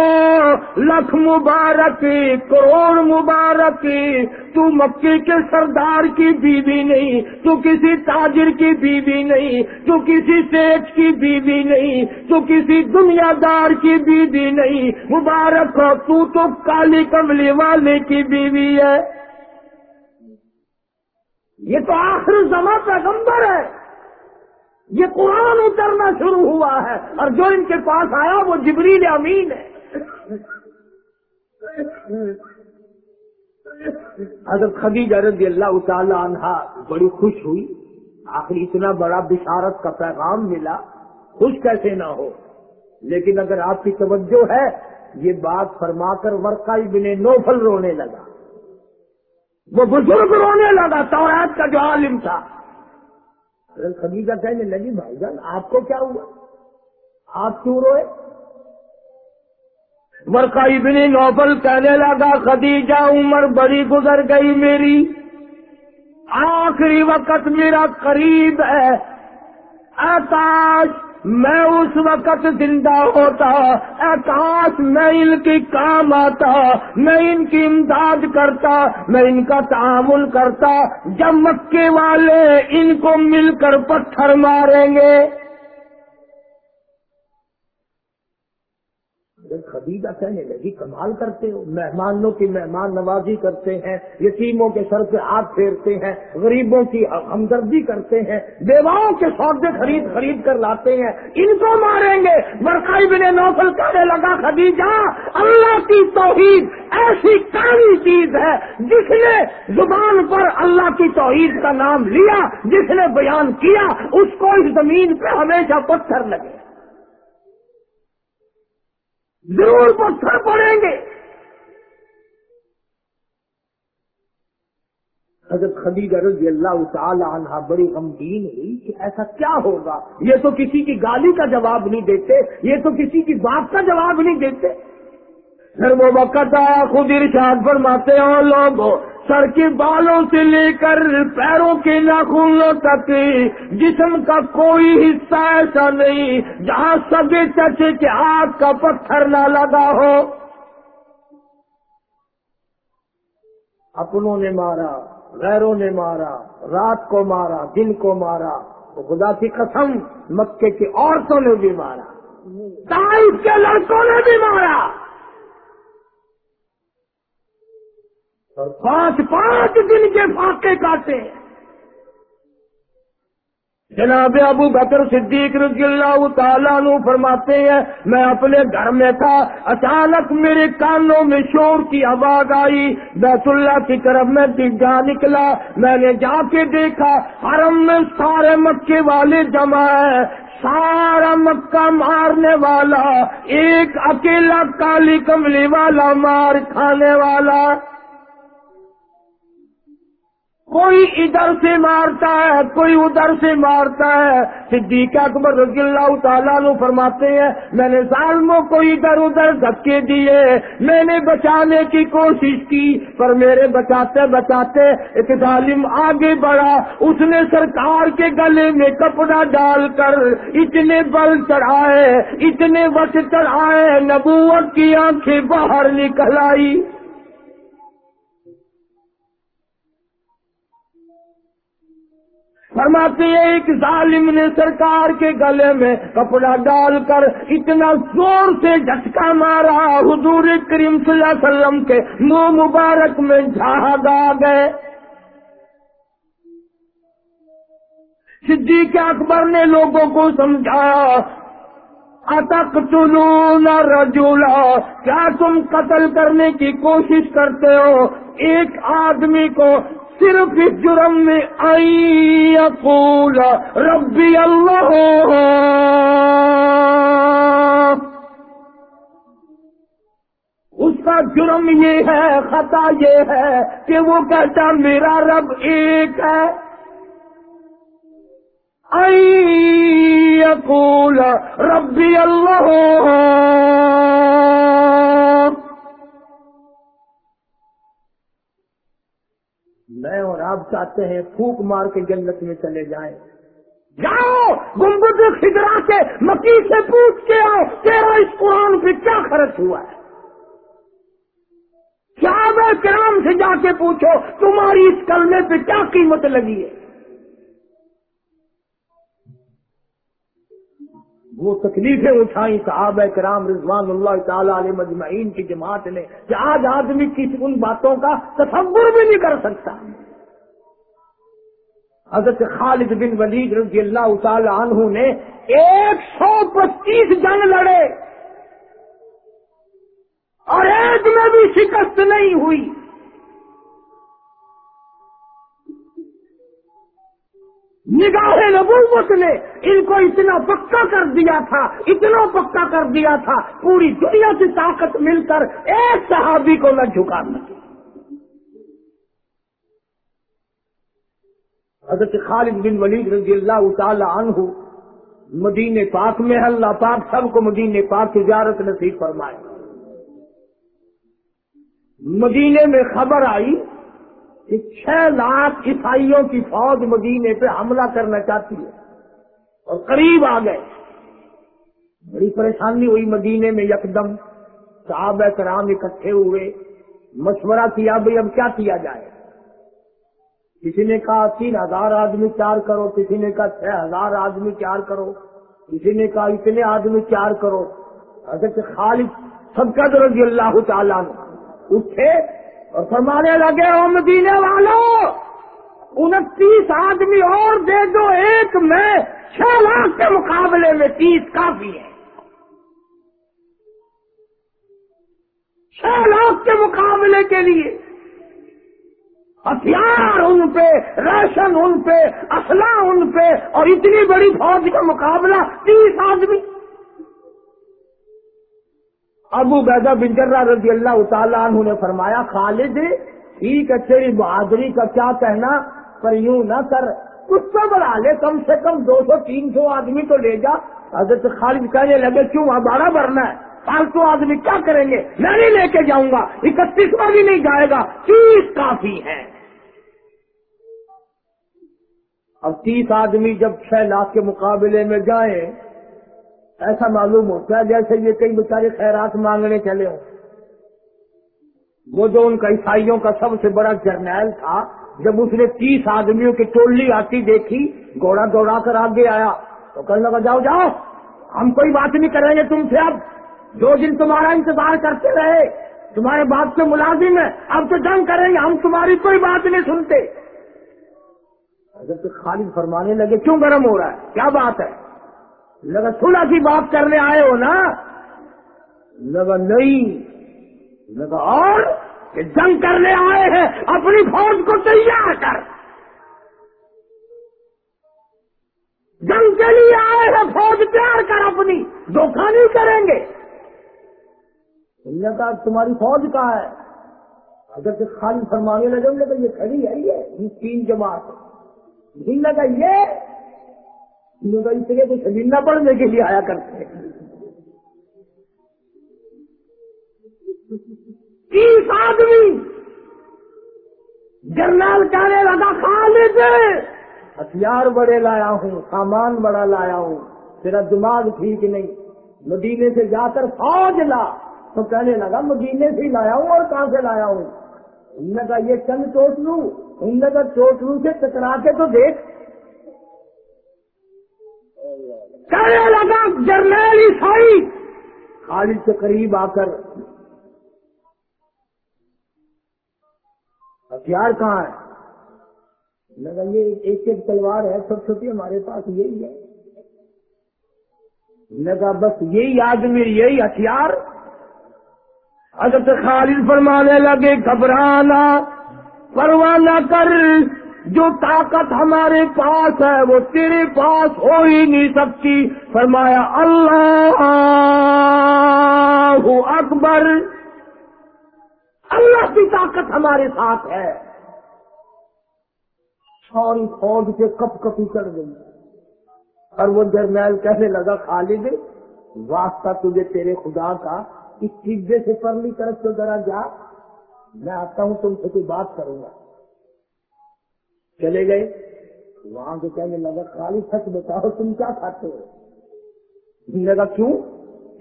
لکھ مبارک، کروڑ مبارک، تو مکی کے سردار کی بیوی نہیں، تو کسی تاجر کی بیوی نہیں، تو کسی سیٹ کی بیوی نہیں، تو کسی دنیا دار کی بیوی نہیں، مبارک ہو، تو تو کالی کملی والے کی بیوی ہے۔ یہ تو آخر زماں پیغمبر ہے۔ یہ قرآن اترنا شروع ہوا ہے اور جو ان کے پاس آیا وہ جبریل امین ہے۔ حضرت خدیجہ رضی اللہ تعالی عنہ بڑی خوش ہوئی۔ آخر اتنا بڑا بشارت کا پیغام ملا۔ خوش کیسے نہ ہو۔ لیکن اگر آپ کی توجہ ہے، یہ بات فرما کر ورقائی بنے نوفل رونے لگا۔ وہ بزرگ رونے لگا تو کا جو عالم تھا۔ خدیجہ کہنے لگی، بھائی جان، آپ کو کیا ہوا؟ آپ کیوں روئے؟ مرکائی ابن نوبل کہنے لگا، خدیجہ عمر بڑی گزر گئی میری۔ آخری وقت میرا قریب ہے۔ آکاش میں اس وقت زندہ ہوتا کاش میں ان کی کام آتا، میں ان کی امداد کرتا، میں ان کا تعامل کرتا، جب مکے والے ان کو مل کر پتھر ماریں گے۔ خدیجہ کہنے لگی، کمال کرتے ہو، مہمانوں کی مہمان نوازی کرتے ہیں، یتیموں کے سر پہ ہاتھ پھیرتے ہیں، غریبوں کی ہمدردی کرتے ہیں، بیواؤں کے سودے خرید خرید کر لاتے ہیں، ان کو ماریں گے۔ برقائی بن نوفل کہنے لگا، خدیجہ، اللہ کی توحید ایسی کاری چیز ہے، جس نے زبان پر اللہ کی توحید کا نام لیا، جس نے بیان کیا، اس کو اس زمین پہ ہمیشہ پتھر لگے۔ ضرور پتھر پڑیں گے۔ حضرت خدیجہ رضی اللہ تعالی عنہ بڑی غمگین ہوئی کہ ایسا کیا ہوگا؟ یہ تو کسی کی گالی کا جواب نہیں دیتے، یہ تو کسی کی بات کا جواب نہیں دیتے۔ پھر وہ وقت آیا، خود ارشاد فرماتے ہو لوگ سر کے بالوں سے لے کر پیروں کے ناخنوں تک جسم کا کوئی حصہ ایسا نہیں جہاں سبھی چچے کے ہاتھ کا پتھر نہ لگا ہو۔ اپنوں نے مارا غیروں نے مارا رات کو مارا دن کو مارا۔ تو خدا کی قسم مکے کی عورتوں نے بھی مارا۔ تائف کے لڑکوں نے بھی مارا۔ اور پانچ پانچ دن کے فاقے کاٹے۔ جناب ابو بکر صدیق رضی اللہ تعالیٰ نو فرماتے ہیں، میں اپنے گھر میں تھا، اچانک میرے کانوں میں شور کی آواز آئی۔ بیت اللہ کی طرف میں جا نکلا، میں نے جا کے دیکھا، حرم میں سارے مکے والے جمع ہے سارا مکہ مارنے والا، ایک اکیلا کالی کملی والا، مار کھانے والا۔ کوئی ادھر سے مارتا ہے، کوئی ادھر سے مارتا ہے۔ صدیق اکبر رضی اللہ تعالیٰ نو فرماتے ہیں، میں نے ظالموں کو ادھر ادھر دھکے دیے، میں نے بچانے کی کوشش کی، پر میرے بچاتے بچاتے ایک ظالم آگے بڑھا۔ اس نے سرکار کے گلے میں کپڑا ڈال کر اتنے بل چڑھائے، اتنے وقت چڑھائے، نبوت کی آنکھیں باہر نکل آئی۔ فرماتے ہیں، ایک ظالم نے سرکار کے گلے میں کپڑا ڈال کر اتنا زور سے جھٹکا مارا، حضور کریم صلی اللہ علیہ وسلم کے منہ مبارک میں جھاگ آ گئے۔ صدیق اکبر نے لوگوں کو سمجھایا اتک چلو رجولا کیا تم قتل کرنے کی کوشش کرتے ہو؟ ایک آدمی کو صرف اس جرم میں آئی اقول ربی اللہ. اس کا جرم یہ ہے، خطا یہ ہے کہ وہ کہتا میرا رب ایک ہے. آئی اقول ربی اللہ. میں اور آپ چاہتے ہیں پھوک مار کے جنت میں چلے جائیں۔ جاؤ گمبد خدرا سے، مکی سے پوچھ کے آؤ، تیرا اس قرآن پہ کیا خرچ ہوا ہے؟ کیا کرام سے جا کے پوچھو، تمہاری اس کلمے پہ کیا قیمت لگی ہے؟ وہ تکلیفیں اٹھائیں صحابہ کرام رضوان اللہ تعالی علیہ مجمعین کی جماعت نے کہ آج آدمی کی ان باتوں کا تصور بھی نہیں کر سکتا۔ حضرت خالد بن ولید رضی اللہ تعالی عنہ نے ایک سو پچیس جنگ لڑے اور ایک میں بھی شکست نہیں ہوئی۔ نگاہ نبوت نے ان کو اتنا پکا کر دیا تھا، اتنا پکا کر دیا تھا، پوری دنیا کی طاقت مل کر ایک صحابی کو نہ جھکا سکے حضرت خالد بن ولید رضی اللہ تعالی عنہ مدین پاک میں اللہ پاک سب کو مدین پاک تجارت نصیب فرمائے۔ مدینے میں خبر آئی کہ چھ لاکھ عیسائیوں کی فوج مدینے پہ حملہ کرنا چاہتی ہے اور قریب آ گئے۔ بڑی پریشانی ہوئی مدینے میں یکدم۔ صحابہ کرام اکٹھے ہوئے۔ مشورہ کیا بھائی اب کیا کیا جائے؟ کسی نے کہا تین ہزار آدمی تیار کرو، کسی نے کہا چھ ہزار آدمی تیار کرو، کسی نے کہا اتنے آدمی تیار کرو۔ حضرت خالد سب کا رضی اللہ تعالیٰ نے اٹھے۔ اور فرمانے لگے، او مدینے والوں انتیس آدمی اور دے دو، ایک میں چھ لاکھ کے مقابلے میں تیس کافی ہے چھ لاکھ کے مقابلے کے لیے ہتھیار ان پہ راشن ان پہ، اسلحہ ان پہ اور اتنی بڑی فوج کا مقابلہ تیس آدمی۔ ابو بیدا بنجرا رضی اللہ تعالیٰ عنہ نے فرمایا، خالد، ٹھیک ہے، تیری بہادری کا کیا کہنا؟ پر یوں نہ کر۔ کچھ تو بڑھا لے، کم سے کم دو سو، تین سو آدمی تو لے جا۔ حضرت خالد کہنے لگے، کیوں ہمارا بھرنا ہے؟ پانچ سو آدمی کیا کریں گے؟ میں نہیں لے کے جاؤں گا۔ اکتیسواں بھی نہیں جائے گا۔ تیس کافی ہے اب تیس آدمی جب چھ لاکھ کے مقابلے میں جائیں ایسا معلوم ہوتا ہے جیسے یہ کئی بیچارے خیرات مانگنے چلے ہوں؟ وہ جو ان کا عیسائیوں کا سب سے بڑا جرنیل تھا، جب اس نے تیس آدمیوں کی ٹولی آتی دیکھی گوڑا دوڑا کر آگے آیا، تو کہنے لگا، جاؤ جاؤ، ہم کوئی بات نہیں کریں گے تم سے اب دو دن تمہارا انتظار کرتے رہے، تمہارے بات سے ملازم ہے اب تو جنگ کریں گے، ہم تمہاری کوئی بات نہیں سنتے۔ اگر خالد فرمانے لگے، کیوں گرم ہو رہا ہے؟ کیا بات ہے؟ لگا تھوڑا سی بات کرنے آئے ہو نا، لگا نہیں، لگا اور کہ جنگ کرنے آئے ہیں، اپنی فوج کو تیار کر۔ جنگ کے لیے آئے ہیں، فوج تیار کر اپنی، دھوکھا نہیں کریں گے۔ لگا تمہاری فوج کا ہے۔ اگر کہ خالی فرمانے لگے لگا یہ کھڑی ہے، یہ تین جماعت۔ لگا یہ اس لیے تو زمین پڑھنے کے لیے آیا کرتے ہیں۔ تیس آدمی جرنل کہنے لگا، خالد، ہتھیار بڑے لایا ہوں، سامان بڑا لایا ہوں، تیرا دماغ ٹھیک نہیں، مدینے سے جا کر فوج لا۔ تو کہنے لگا، مدینے سے لایا ہوں اور کہاں سے لایا ہوں؟ ان نے کہا، یہ چند چوٹ لوں ان نے کہا چوٹ لوں سے ٹکرا کے تو دیکھ۔ کہنے لگا، جرنیل عیسائی خالد کے قریب آ کر ہتھیار کہاں ہے؟ لگا یہ ایک ایک تلوار ہے، سب چھوٹی، ہمارے پاس یہی ہے۔ لگا بس یہی آدمی یہی ہتھیار۔ حضرت خالد فرمانے لگے، گھبرانا پروانہ کر۔ جو طاقت ہمارے پاس ہے، وہ تیرے پاس ہو ہی نہیں سکتی۔ فرمایا، اللہ اکبر۔ اللہ کی طاقت ہمارے ساتھ ہے۔ سوری فوج کے کپ کپی کر گئی۔ اور وہ جرنیل کہنے لگا، خالد، واسطہ تجھے تیرے خدا کا اس چیزے سے پرلی طرف تو ذرا جا۔ میں آتا ہوں، تم سے کوئی بات کروں گا۔ چلے گئے۔ وہاں سے کہنے لگا خالد سچ بتاؤ، تم کیا کھاتے ہو؟ لگا کیوں؟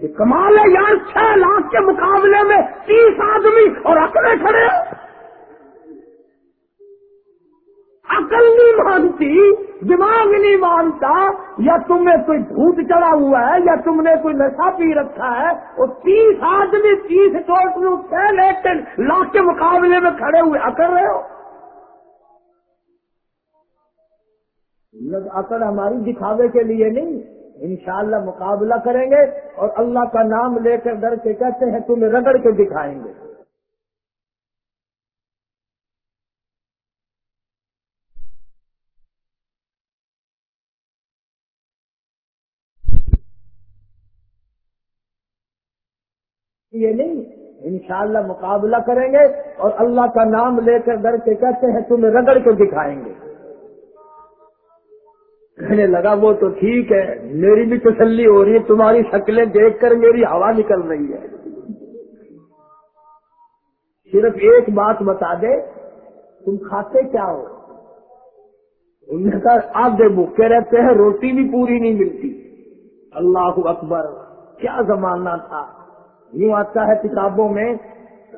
کہ کمال ہے یار، چھ لاکھ کے مقابلے میں تیس آدمی اور اکڑے کھڑے عقل نہیں مانتی، دماغ نہیں مانتا، یا تمہیں کوئی بھوت چڑھا ہوا ہے، یا تم نے کوئی نشا پی رکھا ہے وہ تیس آدمی تیس چوٹ چھ لیکن لاکھ کے مقابلے میں کھڑے ہوئے اکڑ رہے ہو۔ اکڑ ہماری دکھاوے کے لیے نہیں، انشاءاللہ مقابلہ کریں گے اور اللہ کا نام لے کر ڈر کے کہتے ہیں، تمہیں رگڑ کے دکھائیں گے۔ یہ نہیں، انشاءاللہ مقابلہ کریں گے اور اللہ کا نام لے کر ڈر کے کہتے ہیں، تمہیں رگڑ کے دکھائیں گے۔ کہنے لگا، وہ تو ٹھیک ہے، میری بھی تسلی ہو رہی ہے، تمہاری شکلیں دیکھ کر میری ہوا نکل رہی ہے۔ صرف ایک بات بتا دے، تم کھاتے کیا ہو؟ انہوں نے کہا آگے بھوکے رہتے ہیں، روٹی بھی پوری نہیں ملتی۔ اللہ اکبر، کیا زمانہ تھا۔ یوں آتا ہے کتابوں میں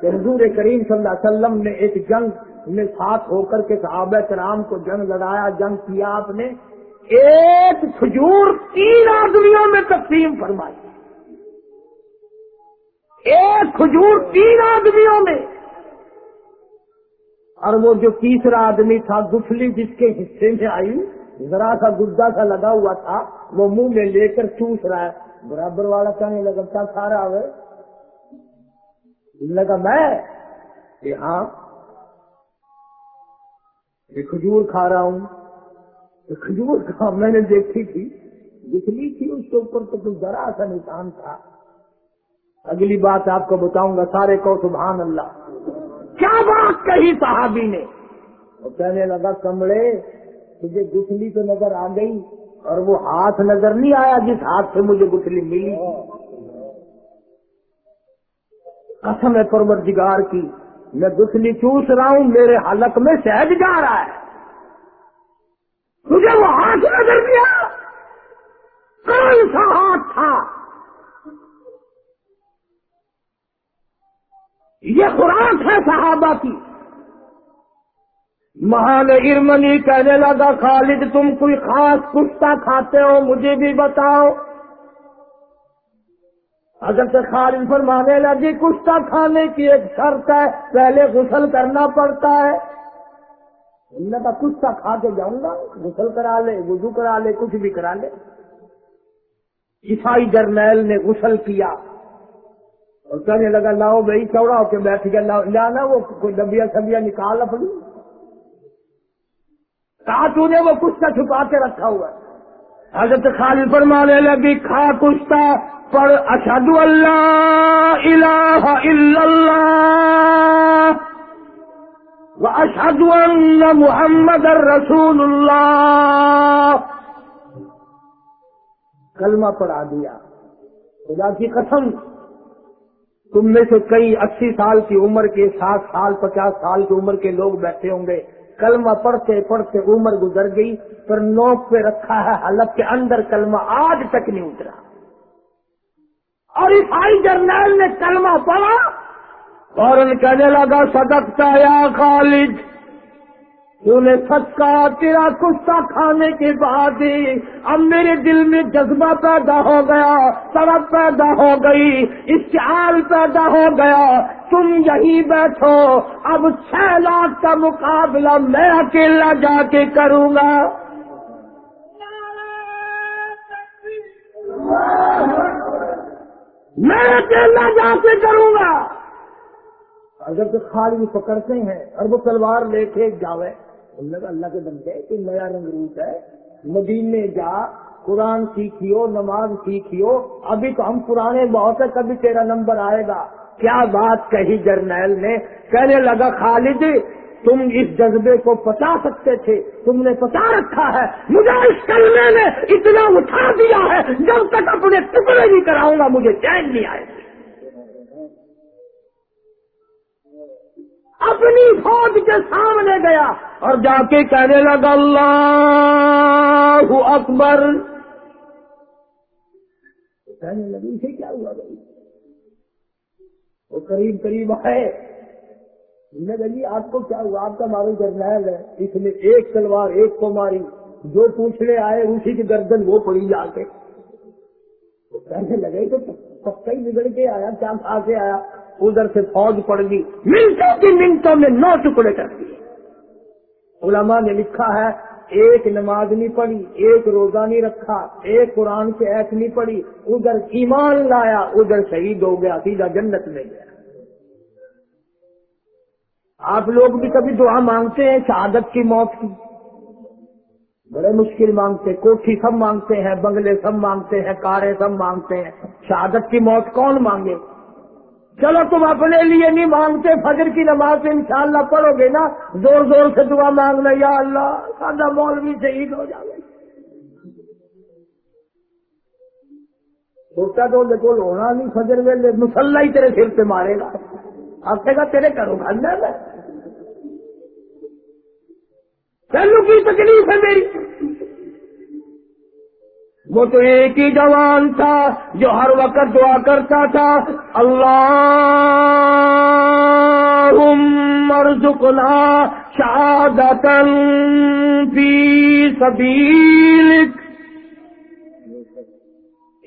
کہ حضور کریم صلی اللہ علیہ وسلم نے ایک جنگ میں ساتھ ہو کر کے صحابہ کرام کو جنگ لڑایا، جنگ کیا آپ نے؟ ایک کھجور تین آدمیوں میں تقسیم فرمائی۔ ایک کھجور تین آدمیوں میں۔ اور وہ جو تیسرا آدمی تھا، گفلی جس کے حصے میں آئی، ذرا سا گدا سا لگا ہوا تھا، وہ منہ میں لے کر چوس رہا ہے۔ برابر والا کہنے لگا، کیا کھا رہا ہے؟ لگا، میں؟ کہ ہاں یہ کھجور کھا رہا ہوں۔ کھجور کا میں نے دیکھی تھی، دکھلی تھی اس کے اوپر تو کوئی ذرا سا نشان تھا۔ اگلی بات آپ کو بتاؤں گا، سارے کو سبحان اللہ۔ کیا بات کہی صحابی نے؟ وہ کہنے لگا کمڑے تجھے گٹھلی تو نظر آ گئی اور وہ ہاتھ نظر نہیں آیا جس ہاتھ سے مجھے گٹھلی ملی۔ قسم ہے پروردگار کی، میں گٹھلی چوس رہا ہوں، میرے حلق میں شہد جا رہا ہے۔ مجھے وہ ہاتھ نظر دیا۔ کون سا ہاتھ تھا؟ یہ خوراک ہے صحابہ کی۔ مہان ارمنی کہنے لگا، خالد، تم کوئی خاص کشتا کھاتے ہو؟ مجھے بھی بتاؤ۔ اگر سے خالد فرمانے لگی کشتا کھانے کی ایک شرط ہے، پہلے غسل کرنا پڑتا ہے۔ میں کا کشتا کھا کے جاؤں گا، غسل کرا لے، وضو کرا لے، کچھ بھی کرا لے۔ عیسائی جرنیل نے غسل کیا۔ اور کہنے لگا، لاؤ بھائی چوڑا ہو کے بیٹھ گیا لاؤ۔ لانا وہ کوئی ڈبیا سبیا نکال اپنی۔ کہا تو نے وہ کشتا چھپا کے رکھا ہوا حضرت خالد فرمانے لگی کھا کشتا پر اشد اللہ الہ الا اللہ۔ و اشد اللہ محمد رسول اللہ کلمہ پڑھا دیا۔ خدا کی قسم، تم میں سے کئی اسی سال کی عمر کے سات سال، پچاس سال کی عمر کے لوگ بیٹھے ہوں گے۔ کلمہ پڑھتے پڑھتے عمر گزر گئی، پر نوک پہ رکھا ہے حلق کے اندر کلمہ، آج تک نہیں اترا اور عیسائی جرنیل نے کلمہ پڑھا۔ اور کہنے لگا سدکتا یا خالد. تو نے سچ کہا تیرا کشتہ کھانے کے بعد اب میرے دل میں جذبہ پیدا ہو گیا سڑک پیدا ہو گئی، اشتعال پیدا ہو گیا، تم یہی بیٹھو، اب چھ لاکھ کا مقابلہ میں اکیلا جا کے کروں گا۔ میں اکیلا جا کے کروں گا۔ اگر تو خالی پکڑتے ہیں اور وہ تلوار لے کے جاوے اللہ کے بندے کہ نیا رنگ روپ ہے۔ مدینے جا، قرآن سیکھیو، نماز سیکھیو، ابھی تو ہم پرانے بہت ہے کبھی تیرا نمبر آئے گا۔ کیا بات کہی جرنیل نے؟ کہنے لگا، خالد، تم اس جذبے کو پچا سکتے تھے، تم نے پچا رکھا ہے۔ مجھے اس کلمے نے اتنا اٹھا دیا ہے، جب تک اپنے ٹکڑے نہیں کراؤں گا، مجھے چین نہیں آئے گا۔ اپنی فوج کے سامنے گیا اور جا کے کہنے لگا، اللہ اکبر. کہنے لگی، اسے کیا ہوا بھائی؟ وہ قریب قریب ہے جی آپ کو کیا ہوا؟ آپ کا مارو جرنیل ہے۔ اس نے ایک تلوار ایک کو ماری۔ جو پوچھنے آئے، اسی کی گردن وہ پڑی جا کے۔ کہنے لگے تو پکا ہی بگڑ کے آیا، کیا کھا کے آیا؟ ادھر سے فوج پڑ گئی منٹوں کی منٹوں میں نو ٹکڑے کر دیے۔ علماء نے لکھا ہے، ایک نماز نہیں پڑھی، ایک روزہ نہیں رکھا، ایک قرآن کے ایس نہیں پڑھی، ادھر ایمان لایا، ادھر شہید ہو گیا، سیدھا جنت میں گیا۔ آپ لوگ بھی کبھی دعا مانگتے ہیں، شہادت کی موت کی۔ بڑے مشکل مانگتے، کوٹھی سب مانگتے ہیں، بنگلے سب مانگتے ہیں، کارے سب مانگتے ہیں۔ شہادت کی موت کون مانگے؟ چلو تم اپنے لیے نہیں مانگتے، فجر کی نماز انشاءاللہ پڑھو گے نا، زور زور سے دعا مانگنا یا اللہ، سادہ مولوی شہید ہو جائے۔ سوچا تو دیکھو ہونا نہیں، فجر میں مسلح ہی تیرے سر سے مارے گا۔ آپ سے گا، تیرے کرو گا اندر میں۔ چلو کی تکلیف ہے میری؟ وہ تو ایک ہی جوان تھا جو ہر وقت دعا کرتا تھا اللہ مرزقنا شہادتن فی سبیلک.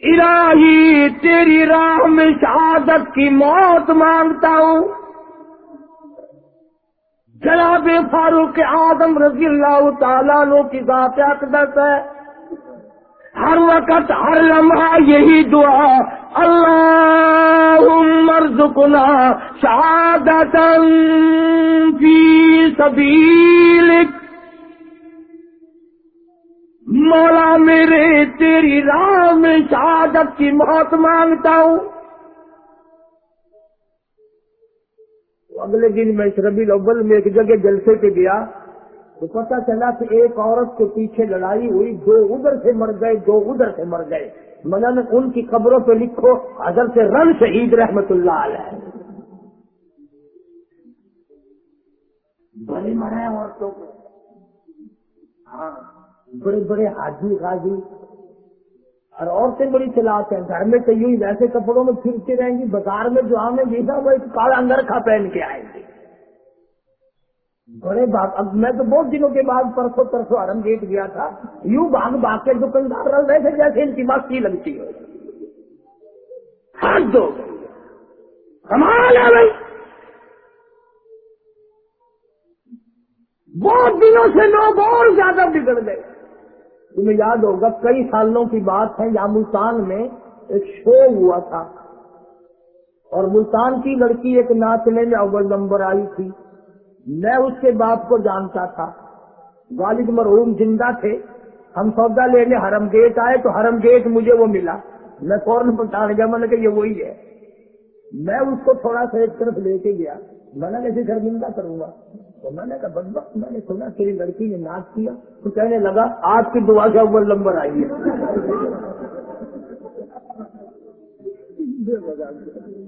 الہی تیری راہ میں شہادت کی موت مانگتا ہوں۔ جناب فاروق آدم رضی اللہ تعالیٰ لو کی ذات اقدس ہے۔ ہر وقت ہر لمحہ یہی دعا اللہ مرزقنا شہادت فی سبیلک۔ مولا میرے، تیری راہ میں شہادت کی موت مانگتا ہوں۔ اگلے دن میں شربی الاول میں ایک جگہ جلسے پہ گیا۔ تو پتا چلا کہ ایک عورت کے پیچھے لڑائی ہوئی، دو ادھر سے مر گئے، دو ادھر سے مر گئے۔ من ان کی قبروں پہ لکھو ادھر سے رن شہید رحمت اللہ علیہ۔ بڑے مرے عورتوں کو ہاں بڑے بڑے حاجی، غازی۔ اور عورتیں بڑی چلاک ہیں، گھر میں تو یوں ویسے کپڑوں میں پھرتے رہیں گی، بازار میں جو ہمیں دیکھا وہ ایک کالا اندر کھا پہن کے آئیں گے۔ بڑے بات اب میں تو بہت دنوں کے بعد پرسوں پرسوں آرم گیٹ گیا تھا، یوں باغ باغ کے دکاندار رہ رہے تھے جیسے ان کی بات کی لگتی ہو۔ ہاتھ دو۔ کمال ہے بھائی۔ بہت دنوں سے لوگ اور زیادہ بگڑ گئے۔ تمہیں یاد ہوگا، کئی سالوں کی بات ہے، یا ملتان میں ایک شو ہوا تھا۔ اور ملتان کی لڑکی ایک ناچنے میں اول نمبر آئی تھی۔ میں اس کے باپ کو جانتا تھا۔ والد مرحوم زندہ تھے۔ ہم سودا لینے حرم گیٹ آئے تو حرم گیٹ مجھے وہ ملا۔ میں فوراً پہچان گیا، میں نے کہا یہ وہی ہے۔ میں اس کو تھوڑا سا ایک طرف لے کے گیا۔ میں نے کیسے شرمندہ کروں گا تو میں نے کہا بد وقت میں نے سنا تیری لڑکی نے ناچ کیا۔ تو کہنے لگا آپ کی دعا سے اول نمبر آئی ہے۔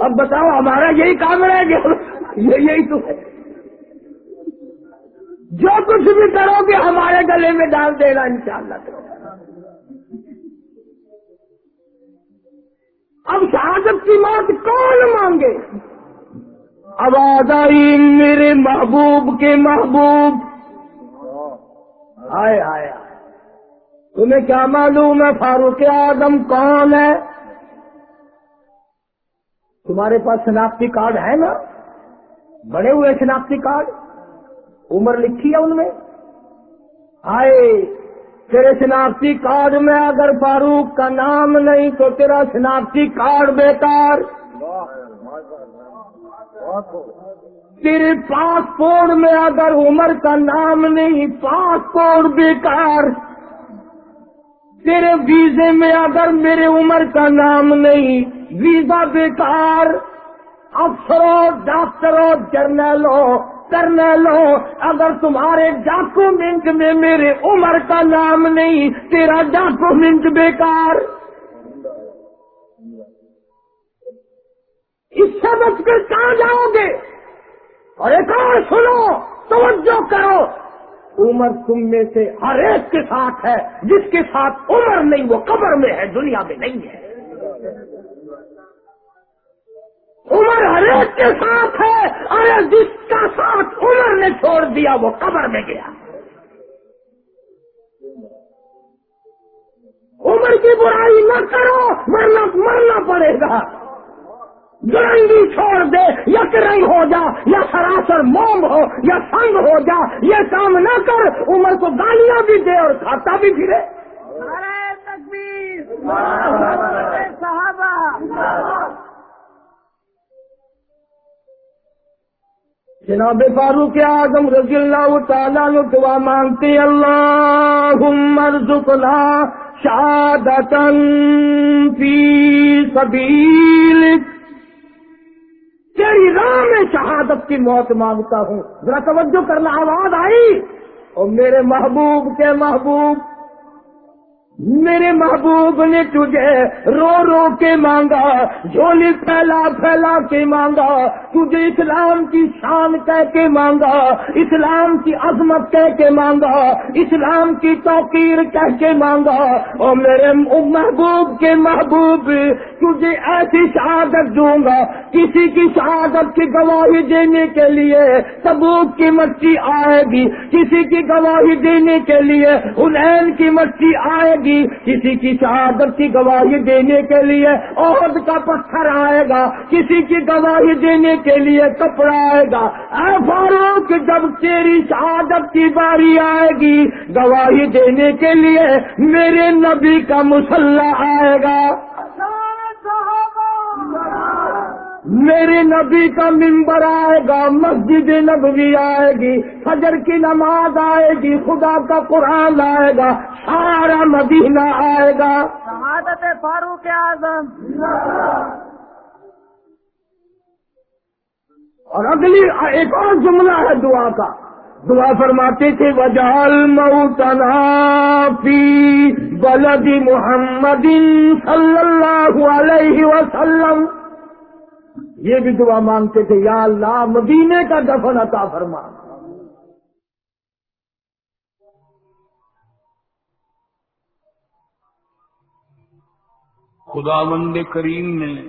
اب بتاؤ ہمارا یہی کام رہ گیا یہ یہی تو ہے۔ جو کچھ بھی کرو گے ہمارے گلے میں ڈال دے گا ان شاء اللہ اب شہادت کی موت کون مانگے؟ آواز آئی میرے محبوب کے محبوب۔ آئے آئے۔ تمہیں کیا معلوم ہے فاروق اعظم کون ہے؟ تمہارے پاس شناختی کارڈ ہے نا؟ بڑے ہوئے شناختی کارڈ؟ عمر لکھی ہے ان میں؟ آئے، تیرے شناختی کارڈ میں اگر فاروق کا نام نہیں تو تیرا شناختی کارڈ بیکار۔ تیرے پاسپورٹ میں اگر عمر کا نام نہیں، پاسپورٹ بیکار۔ تیرے ویزے میں اگر میرے عمر کا نام نہیں ویزا بیکار، افسروں ڈاکٹروں جرنلوں کرنلوں اگر تمہارے ڈاکومنٹ میں میرے عمر کا نام نہیں، تیرا ڈاکومنٹ بیکار۔ اس سے بچ کر کہاں جاؤ گے؟ اور ایک اور سنو، توجہ کرو۔ عمر تم میں سے ہر ایک کے ساتھ ہے، جس کے ساتھ عمر نہیں، وہ قبر میں ہے، دنیا میں نہیں ہے۔ عمر ہر ایک کے ساتھ ہے ارے جس کا ساتھ عمر نے چھوڑ دیا، وہ قبر میں گیا۔ عمر کی برائی نہ کرو مرنا مرنا پڑے گا۔ گرنگی چھوڑ دے یا کرنگ ہو جا، یا سراسر موم ہو، یا سنگ ہو جا، یہ کام نہ کر۔ عمر کو گالیاں بھی دے اور کھاتا بھی پھرے۔ جناب فاروق اعظم رضی اللہ تعالیٰ نے دعا مانگتے اللہ مرزقنا شہادتن فی سبیلک۔ تیری راہ میں شہادت کی موت مانگتا ہوں۔ ذرا توجہ کرنا، آواز آئی؟ اور میرے محبوب کے محبوب میرے محبوب نے تجھے رو رو کے مانگا، جھولی پھیلا پھیلا کے مانگا، تجھے اسلام کی شان کہہ کے مانگا، اسلام کی عظمت کہہ کے مانگا، اسلام کی توقیر کہہ کے مانگا۔ اور میرے محبوب کے محبوب، تجھے ایسی شہادت دوں گا، کسی کی شہادت کی گواہی دینے کے لیے سبوت کی مچھی آئے گی، کسی کی گواہی دینے کے لیے انین کی مچھی آئے گی کسی کی شہادت کی گواہی دینے کے لیے عہد کا پتھر آئے گا، کسی کی گواہی دینے کے لیے کپڑا آئے گا۔ اے فاروق، جب تیری شہادت کی باری آئے گی، گواہی دینے کے لیے میرے نبی کا مسلح آئے گا۔ میرے نبی کا ممبر آئے گا مسجد نبوی آئے گی فجر کی نماز آئے گی خدا کا قرآن آئے گا سارا مدینہ آئے گا۔ شہادت فاروق اعظم۔ اور اگلی ایک اور جملہ ہے دعا کا۔ دعا فرماتے تھے وجال موتنا فی بلد محمد صلی اللہ علیہ وسلم۔ یہ بھی دعا مانگتے تھے، یا اللہ، مدینے کا دفن عطا فرما۔ خدا بند کریم نے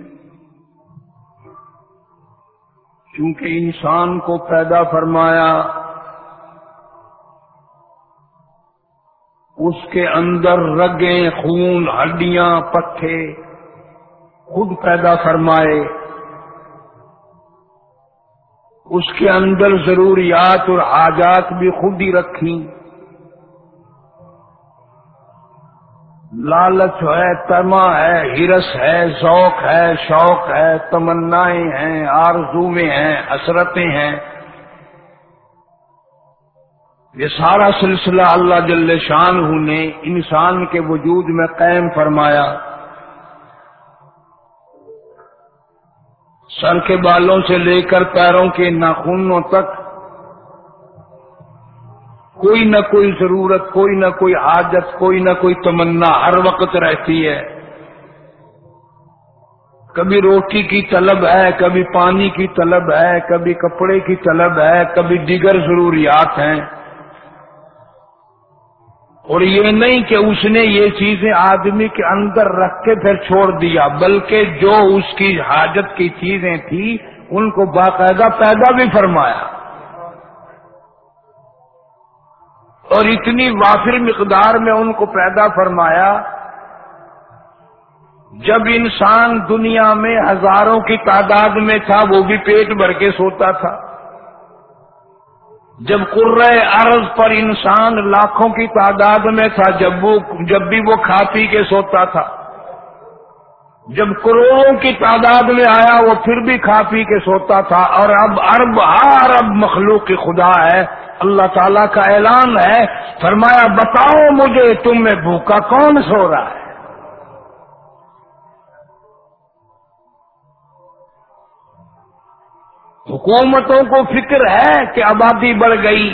چونکہ انسان کو پیدا فرمایا، اس کے اندر رگیں، خون، ہڈیاں پٹھے خود پیدا فرمائے۔ اس کے اندر ضروریات اور حاجات بھی خود ہی رکھی لالچ ہے، تما ہے، ہرس ہے، ذوق ہے، شوق ہے، تمنائیں ہیں آرزویں ہیں، حسرتیں ہیں۔ یہ سارا سلسلہ اللہ جل شان نے انسان کے وجود میں قائم فرمایا۔ سر کے بالوں سے لے کر پیروں کے ناخنوں تک کوئی نہ کوئی ضرورت، کوئی نہ کوئی حاجت، کوئی نہ کوئی تمنا ہر وقت رہتی ہے۔ کبھی روٹی کی طلب ہے، کبھی پانی کی طلب ہے، کبھی کپڑے کی طلب ہے، کبھی دیگر ضروریات ہیں۔ اور یہ نہیں کہ اس نے یہ چیزیں آدمی کے اندر رکھ کے پھر چھوڑ دیا، بلکہ جو اس کی حاجت کی چیزیں تھی ان کو باقاعدہ پیدا بھی فرمایا۔ اور اتنی وافر مقدار میں ان کو پیدا فرمایا، جب انسان دنیا میں ہزاروں کی تعداد میں تھا، وہ بھی پیٹ بھر کے سوتا تھا۔ جب قرہ عرض پر انسان لاکھوں کی تعداد میں تھا، جب وہ جب بھی وہ کھا پی کے سوتا تھا۔ جب کروڑوں کی تعداد میں آیا، وہ پھر بھی کھا پی کے سوتا تھا۔ اور اب ارب ہر ارب مخلوق کی خدا ہے۔ اللہ تعالیٰ کا اعلان ہے۔ فرمایا، بتاؤ مجھے تم میں بھوکا کون سو رہا ہے؟ حکومتوں کو فکر ہے کہ آبادی بڑھ گئی۔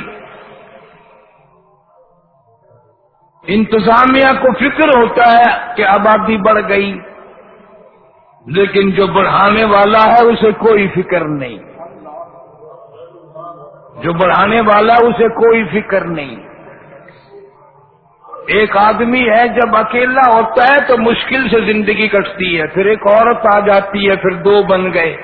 انتظامیہ کو فکر ہوتا ہے کہ آبادی بڑھ گئی۔ لیکن جو بڑھانے والا ہے اسے کوئی فکر نہیں۔ جو بڑھانے والا اسے کوئی فکر نہیں۔ ایک آدمی ہے جب اکیلا ہوتا ہے تو مشکل سے زندگی کٹتی ہے، پھر ایک عورت آ جاتی ہے، پھر دو بن گئے۔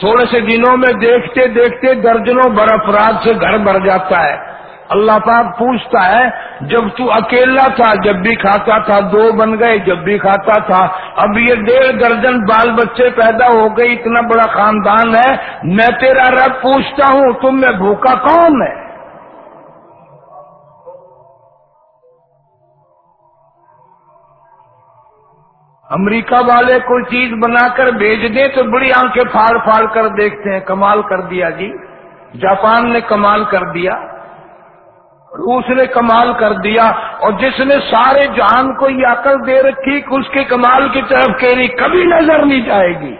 تھوڑے سے دنوں میں دیکھتے دیکھتے درجنوں بر افراد سے گھر بھر جاتا ہے۔ اللہ پاک پوچھتا ہے، جب تو اکیلا تھا، جب بھی کھاتا تھا، دو بن گئے، جب بھی کھاتا تھا۔ اب یہ ڈیڑھ درجن بال بچے پیدا ہو گئے، اتنا بڑا خاندان ہے۔ میں تیرا رب پوچھتا ہوں، تم میں بھوکا کون ہے؟ امریکہ والے کوئی چیز بنا کر بھیج دیں تو بڑی آنکھیں پھاڑ پھاڑ کر دیکھتے ہیں، کمال کر دیا جی۔ جاپان نے کمال کر دیا، روس نے کمال کر دیا، اور جس نے سارے جان کو یہ عقل دے رکھی کہ اس کے کمال کی طرف کہہ کبھی نظر نہیں جائے گی۔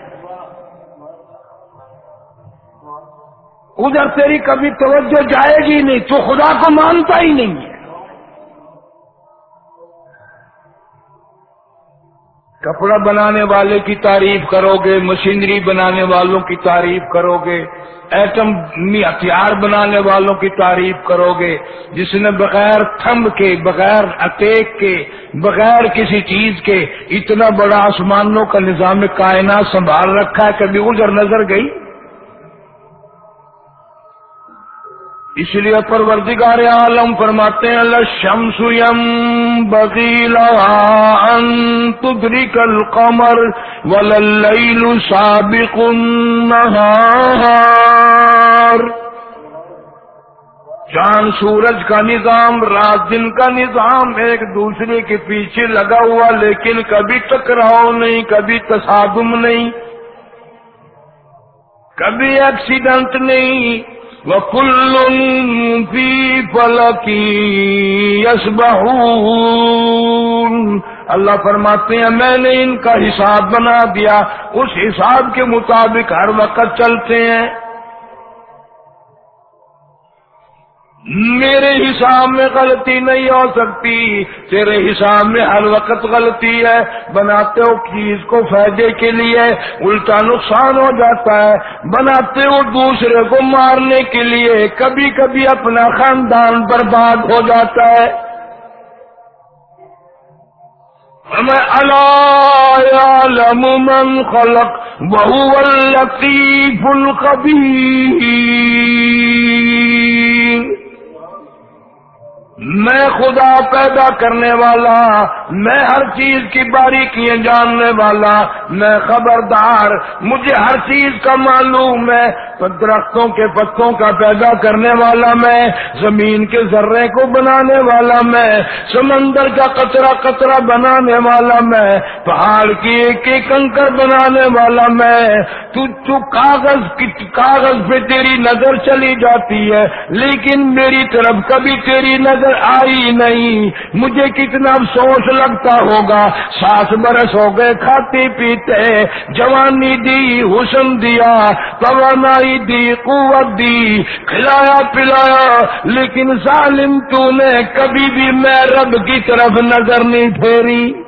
ادھر تیری کبھی توجہ جائے گی نہیں، تو خدا کو مانتا ہی نہیں ہے۔ کپڑا بنانے والے کی تعریف کرو گے مشینری بنانے والوں کی تعریف کرو گے ایٹم ہتھیار بنانے والوں کی تعریف کرو گے جس نے بغیر تھمب کے، بغیر اٹیک کے، بغیر کسی چیز کے اتنا بڑا آسمانوں کا نظام کائنات سنبھال رکھا ہے کبھی ادھر نظر گئی۔ اس لیے پروردگار عالم فرماتے ہیں اللہ شمس یم بغیلا تدرک القمر ولللیل سابق النہار چاند سورج کا نظام، رات دن کا نظام ایک دوسرے کے پیچھے لگا ہوا، لیکن کبھی ٹکراؤ نہیں، کبھی تصادم نہیں، کبھی ایکسیڈنٹ نہیں۔ وكل في فلك يسبحون۔ اللہ فرماتے ہیں، میں نے ان کا حساب بنا دیا۔ اس حساب کے مطابق ہر وقت چلتے ہیں۔ میرے حساب میں غلطی نہیں ہو سکتی۔ تیرے حساب میں ہر وقت غلطی ہے۔ بناتے ہو چیز کو فائدے کے لیے، الٹا نقصان ہو جاتا ہے۔ بناتے ہو دوسرے کو مارنے کے لیے کبھی کبھی اپنا خاندان برباد ہو جاتا ہے۔ ہمیں اللہ من خلق بہو الطیف القبیر میں خدا پیدا کرنے والا، میں ہر چیز کی باریکیاں جاننے والا، میں خبردار، مجھے ہر چیز کا معلوم ہے درختوں کے پتوں کا پیدا کرنے والا میں، زمین کے ذرے کو بنانے والا میں، سمندر کا کچرا کچرا بنانے والا میں، پہاڑ کی ایک ایک کنکر بنانے والا میں، تو تو کاغذ کاغذ پہ تیری نظر چلی جاتی ہے، لیکن میری طرف کبھی تیری نظر آئی نہیں، مجھے کتنا افسوس لگتا ہوگا۔ ساس برس ہو گئے، کھاتے پیتے، جوانی دی، حسن دیا، توانائی دی، قوت دی، کھلایا پلایا۔ لیکن ظالم تو نے کبھی بھی میں رب کی طرف نظر نہیں پھیری۔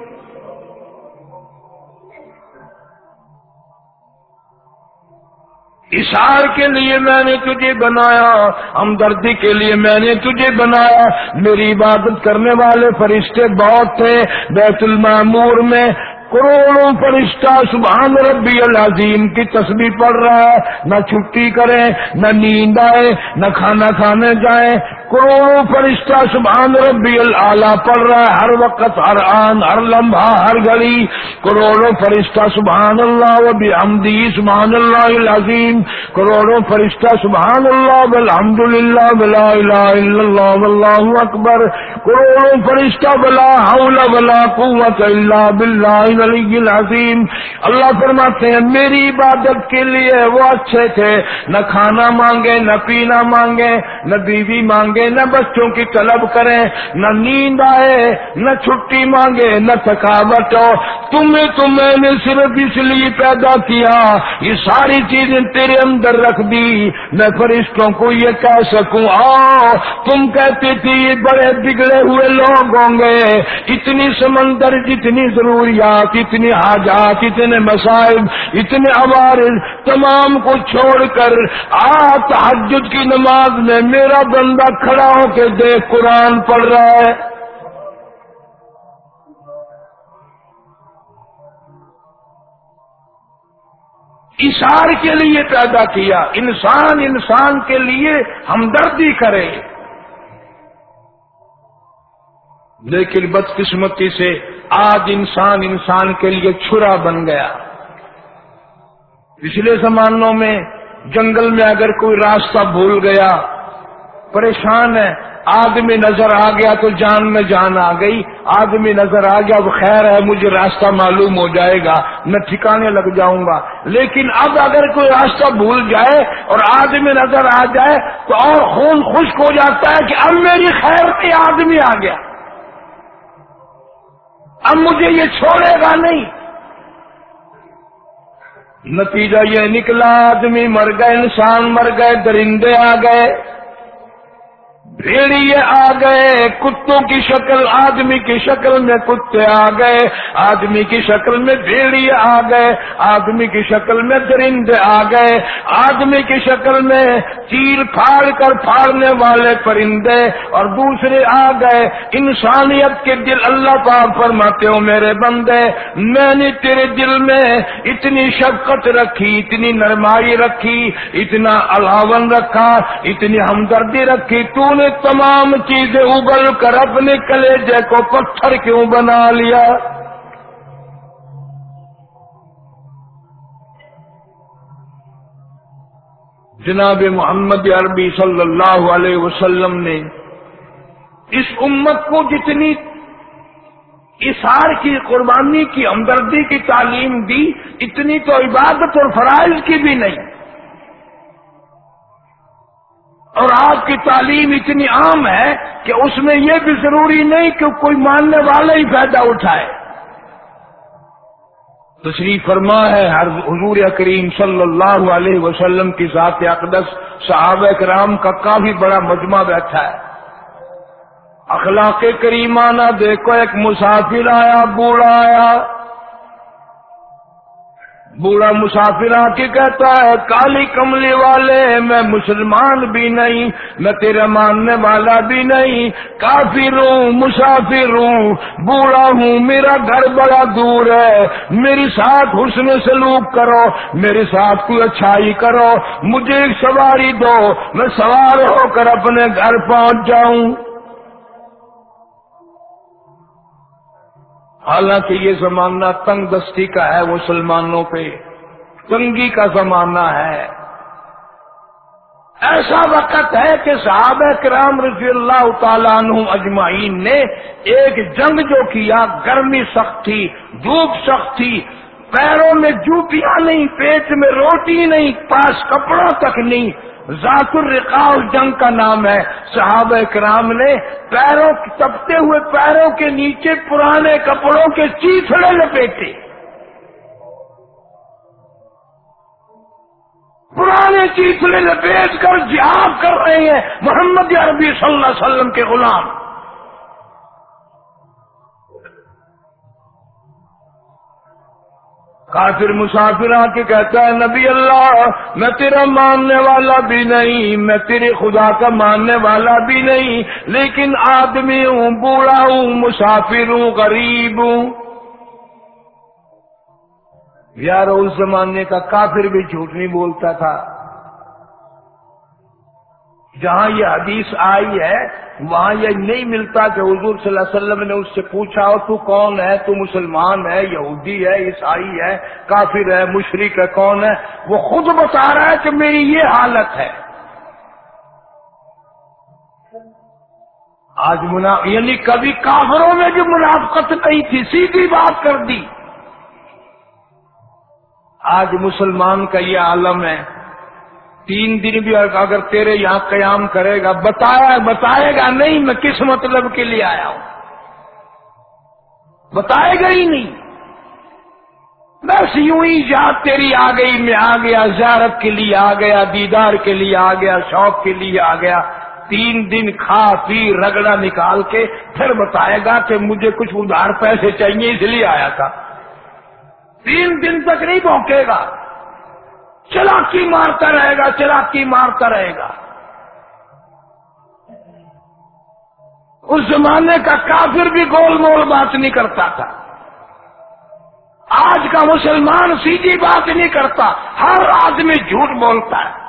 اشار کے لیے میں نے تجھے بنایا، ہمدردی کے لیے میں نے تجھے بنایا۔ میری عبادت کرنے والے فرشتے بہت تھے بیت المعمور میں۔ کروڑوں فرشتہ، سبحان ربی العظیم کی تسبیح پڑھ رہا ہے۔ نہ چھٹی کرے نہ نیند آئے، نہ کھانا کھانے جائیں۔ کروڑوں فرشتہ سبحان ربی اللہ پڑھ رہا ہے، ہر وقت، ہر آن، ہر لمحہ، ہر گھڑی۔ کروڑوں فرشتہ سبحان اللہ و بحمدی، سبحان اللہ العظیم۔ کروڑوں فرشتہ سبحان اللہ بالحمد للہ بلا الہ الا اللہ، واللہ اکبر۔ کروڑوں فرشتہ بلا حول بلا قوت الا باللہ العلی العظیم۔ اللہ فرماتے ہیں، میری عبادت کے لیے وہ اچھے تھے۔ نہ کھانا مانگے، نہ پینا مانگے، نہ بیوی مانگے نہ بچوں کی طلب کریں، نہ نیند آئے، نہ چھٹی مانگے، نہ تھکاوٹ ہو۔ تمہیں تو میں نے صرف اس لیے پیدا کیا، یہ ساری چیزیں تیرے اندر رکھ دی۔ میں فرشتوں کو یہ کہہ سکوں آ تم کہتے تھی یہ بڑے بگڑے ہوئے لوگ ہوں گے۔ اتنی سمندر، جتنی ضروریات، اتنی حاجات، اتنے مسائل اتنے عوارض، تمام کو چھوڑ کر آ تحجد کی نماز میں میرا بندہ کھڑا ہو کے دیکھ قرآن پڑھ رہا ہے۔ اشار کے لیے پیدا کیا۔ انسان انسان کے لیے ہمدردی کرے۔ لیکن بدقسمتی سے آج انسان انسان کے لیے چھرا بن گیا۔ پچھلے زمانوں میں جنگل میں اگر کوئی راستہ بھول گیا پریشان ہے۔ آدمی نظر آ گیا تو جان میں جان آ گئی۔ آدمی نظر آ گیا وہ خیر ہے، مجھے راستہ معلوم ہو جائے گا، میں ٹھکانے لگ جاؤں گا۔ لیکن اب اگر کوئی راستہ بھول جائے اور آدمی نظر آ جائے تو اور خون خشک ہو جاتا ہے کہ اب میری خیر پہ آدمی آ گیا۔ اب مجھے یہ چھوڑے گا نہیں۔ نتیجہ یہ نکلا، آدمی مر گئے، انسان مر گئے، درندے آ گئے۔ بھیڑیے آ گئے، کتوں کی شکل، آدمی کی شکل میں کتے آ گئے، آدمی کی شکل میں بھیڑیے آ گئے، آدمی کی شکل میں درندے آ گئے، آدمی کی شکل میں چیر پھاڑ کر پھاڑنے والے پرندے اور دوسرے آ گئے۔ انسانیت کے دل اللہ پاک فرماتے ہو میرے بندے، میں نے تیرے دل میں اتنی شفقت رکھی، اتنی نرمائی رکھی، اتنا الاون رکھا، اتنی ہمدردی رکھی، تو نے تمام چیزیں ابل کر اپنے کلیجے کو پتھر کیوں بنا لیا؟ جناب محمد عربی صلی اللہ علیہ وسلم نے اس امت کو جتنی اشار کی، قربانی کی، ہمدردی کی تعلیم دی، اتنی تو عبادت اور فرائض کی بھی نہیں۔ اور آج کی تعلیم اتنی عام ہے کہ اس میں یہ بھی ضروری نہیں کہ کوئی ماننے والا ہی فائدہ اٹھائے۔ تشریف فرما ہے ہر حضور کریم صلی اللہ علیہ وسلم کی ذات اقدس، صحابہ کرام کا کافی بڑا مجمع بیٹھا ہے۔ اخلاق کریمانہ دیکھو، ایک مسافر آیا، بوڑھا آیا۔ بوڑھا مسافر آ کے کہتا ہے، کالی کملی والے، میں مسلمان بھی نہیں، میں تیرے ماننے والا بھی نہیں، کافر ہوں، مسافر ہوں، بوڑھا ہوں، میرا گھر بڑا دور ہے، میری ساتھ حسن سلوک کرو، میرے ساتھ کوئی اچھائی کرو، مجھے ایک سواری دو، میں سوار ہو کر اپنے گھر پہنچ جاؤں۔ حالانکہ یہ زمانہ تنگ دستی کا ہے مسلمانوں پہ۔ تنگی کا زمانہ ہے۔ ایسا وقت ہے کہ صحابہ کرام رضی اللہ تعالیٰ عنہ اجمعین نے ایک جنگ جو کیا، گرمی سخت تھی، دھوپ سخت تھی، پیروں میں جوتیاں نہیں، پیٹ میں روٹی نہیں، پاس کپڑوں تک نہیں۔ ذات الرقاء جنگ کا نام ہے۔ صحابہ کرام نے پیروں تپتے ہوئے پیروں کے نیچے پرانے کپڑوں کے چیتڑے لپیٹے۔ پرانے چیتڑے لپیٹ کر جہاد کر رہے ہیں۔ محمد عربی صلی اللہ علیہ وسلم کے غلام۔ کافر مسافر آ کے کہتا ہے، نبی اللہ، میں تیرا ماننے والا بھی نہیں، میں تیرے خدا کا ماننے والا بھی نہیں، لیکن آدمی ہوں، بوڑھا ہوں، مسافر ہوں، غریب ہوں۔ یار اس زمانے کا کافر بھی جھوٹ نہیں بولتا تھا۔ جہاں یہ حدیث آئی ہے، وہاں یہ نہیں ملتا کہ حضور صلی اللہ علیہ وسلم نے اس سے پوچھا ہو تو کون ہے؟ تو مسلمان ہے، یہودی ہے، عیسائی ہے، کافر ہے مشرق ہے، کون ہے؟ وہ خود بتا رہا ہے کہ میری یہ حالت ہے۔ آج منا یعنی کبھی کافروں میں بھی منافقت نہیں تھی، سیدھی بات کر دی۔ آج مسلمان کا یہ عالم ہے۔ تین دن بھی اگر تیرے یہاں قیام کرے گا، بتایا بتائے گا نہیں، میں کس مطلب کے لیے آیا ہوں؟ بتائے گا ہی نہیں۔ بس یوں ہی یاد تیری آ گئی، میں آ گیا، زیارت کے لیے آ گیا، دیدار کے لیے آ گیا، شوق کے لیے آ گیا۔ تین دن کھا پی، رگڑا نکال کے پھر بتائے گا کہ مجھے کچھ ادھار پیسے چاہیے، اس لیے آیا تھا۔ تین دن تک نہیں پہنچے گا۔ چلاکی مارتا رہے گا، چلاکی مارتا رہے گا۔ اس زمانے کا کافر بھی گول مول بات نہیں کرتا تھا۔ آج کا مسلمان سیدھی بات نہیں کرتا، ہر آدمی جھوٹ بولتا ہے۔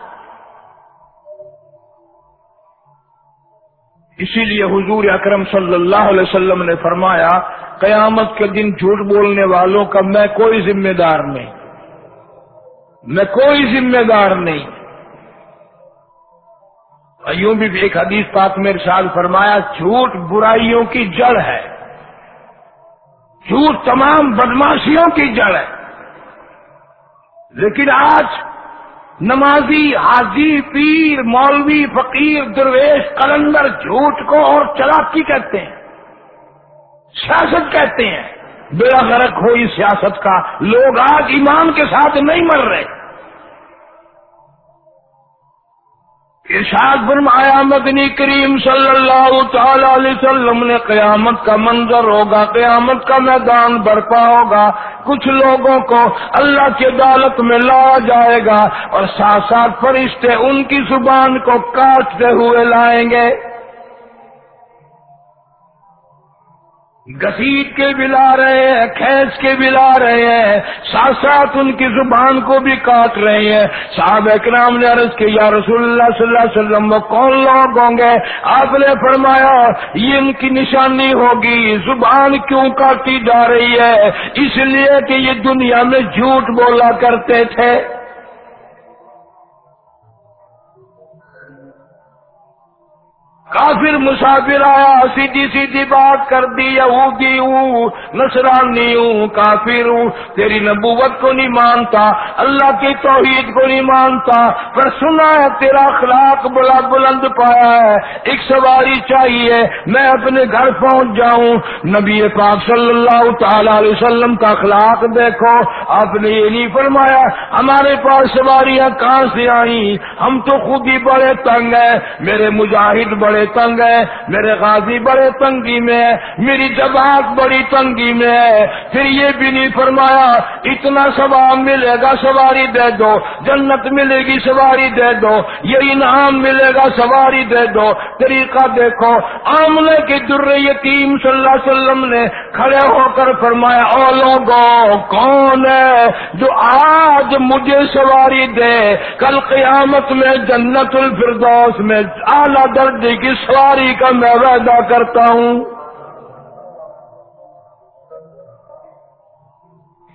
اسی لیے حضور اکرم صلی اللہ علیہ وسلم نے فرمایا، قیامت کے دن جھوٹ بولنے والوں کا میں کوئی ذمہ دار نہیں۔ میں کوئی ذمہ دار نہیں۔ یوں بھی ایک حدیث پاک میں ارشاد فرمایا، جھوٹ برائیوں کی جڑ ہے۔ جھوٹ تمام بدماشیوں کی جڑ ہے۔ لیکن آج نمازی، حاجی، پیر، مولوی، فقیر، درویش کلندر جھوٹ کو اور چلاکی کہتے ہیں، سیاست کہتے ہیں۔ بڑا غرق ہو اس سیاست کا۔ لوگ آج ایمان کے ساتھ نہیں مر رہے۔ ارشاد فرمایا مدنی کریم صلی اللہ تعالی علیہ وسلم نے قیامت کا منظر ہوگا، قیامت کا میدان برپا ہوگا۔ کچھ لوگوں کو اللہ کی عدالت میں لا جائے گا اور ساتھ ساتھ فرشتے ان کی زبان کو کاٹتے ہوئے لائیں گے۔ گسیٹ کے بھی لا رہے ہیں، کھینچ کے بھی لا رہے ہیں۔ ساتھ ساتھ ان کی زبان کو بھی کاٹ رہے ہیں۔ صاحب اکرام نے عرض کے یا رسول اللہ صلی اللہ علیہ وسلم، وہ کون لوگ ہوں گے؟ آپ نے فرمایا، یہ ان کی نشانی ہوگی۔ زبان کیوں کاٹی جا رہی ہے؟ اس لیے کہ یہ دنیا میں جھوٹ بولا کرتے تھے۔ کافر مسافر آیا، سیدھی سیدھی بات کر دی، یہودی ہوں، نصرانی ہوں، کافر ہوں۔ تیری نبوت کو نہیں مانتا، اللہ کی توحید کو نہیں مانتا، پر سنا ہے تیرا اخلاق بلا بلند پایا ہے، ایک سواری چاہیے، میں اپنے گھر پہنچ جاؤں۔ نبی پاک صلی اللہ تعالی علیہ وسلم کا اخلاق دیکھو، آپ نے یہ نہیں فرمایا، ہمارے پاس سواریاں کہاں سے آئیں؟ ہم تو خود ہی بڑے تنگ ہیں، میرے مجاہد بڑے بڑے تنگ ہے میرے غازی بڑے تنگی میں ہے میری جماعت بڑی تنگی میں ہے۔ پھر یہ بھی نہیں فرمایا، اتنا ثواب ملے گا، سواری دے دو، جنت ملے گی، سواری دے دو، یہ انعام ملے گا، سواری دے دو۔ طریقہ دیکھو آملے کی در یتیم صلی اللہ علیہ وسلم نے کھڑے ہو کر فرمایا، او لوگو، کون ہے جو آج مجھے سواری دے؟ کل قیامت میں جنت الفردوس میں اعلیٰ درجے کی سواری کا میں وعدہ کرتا ہوں۔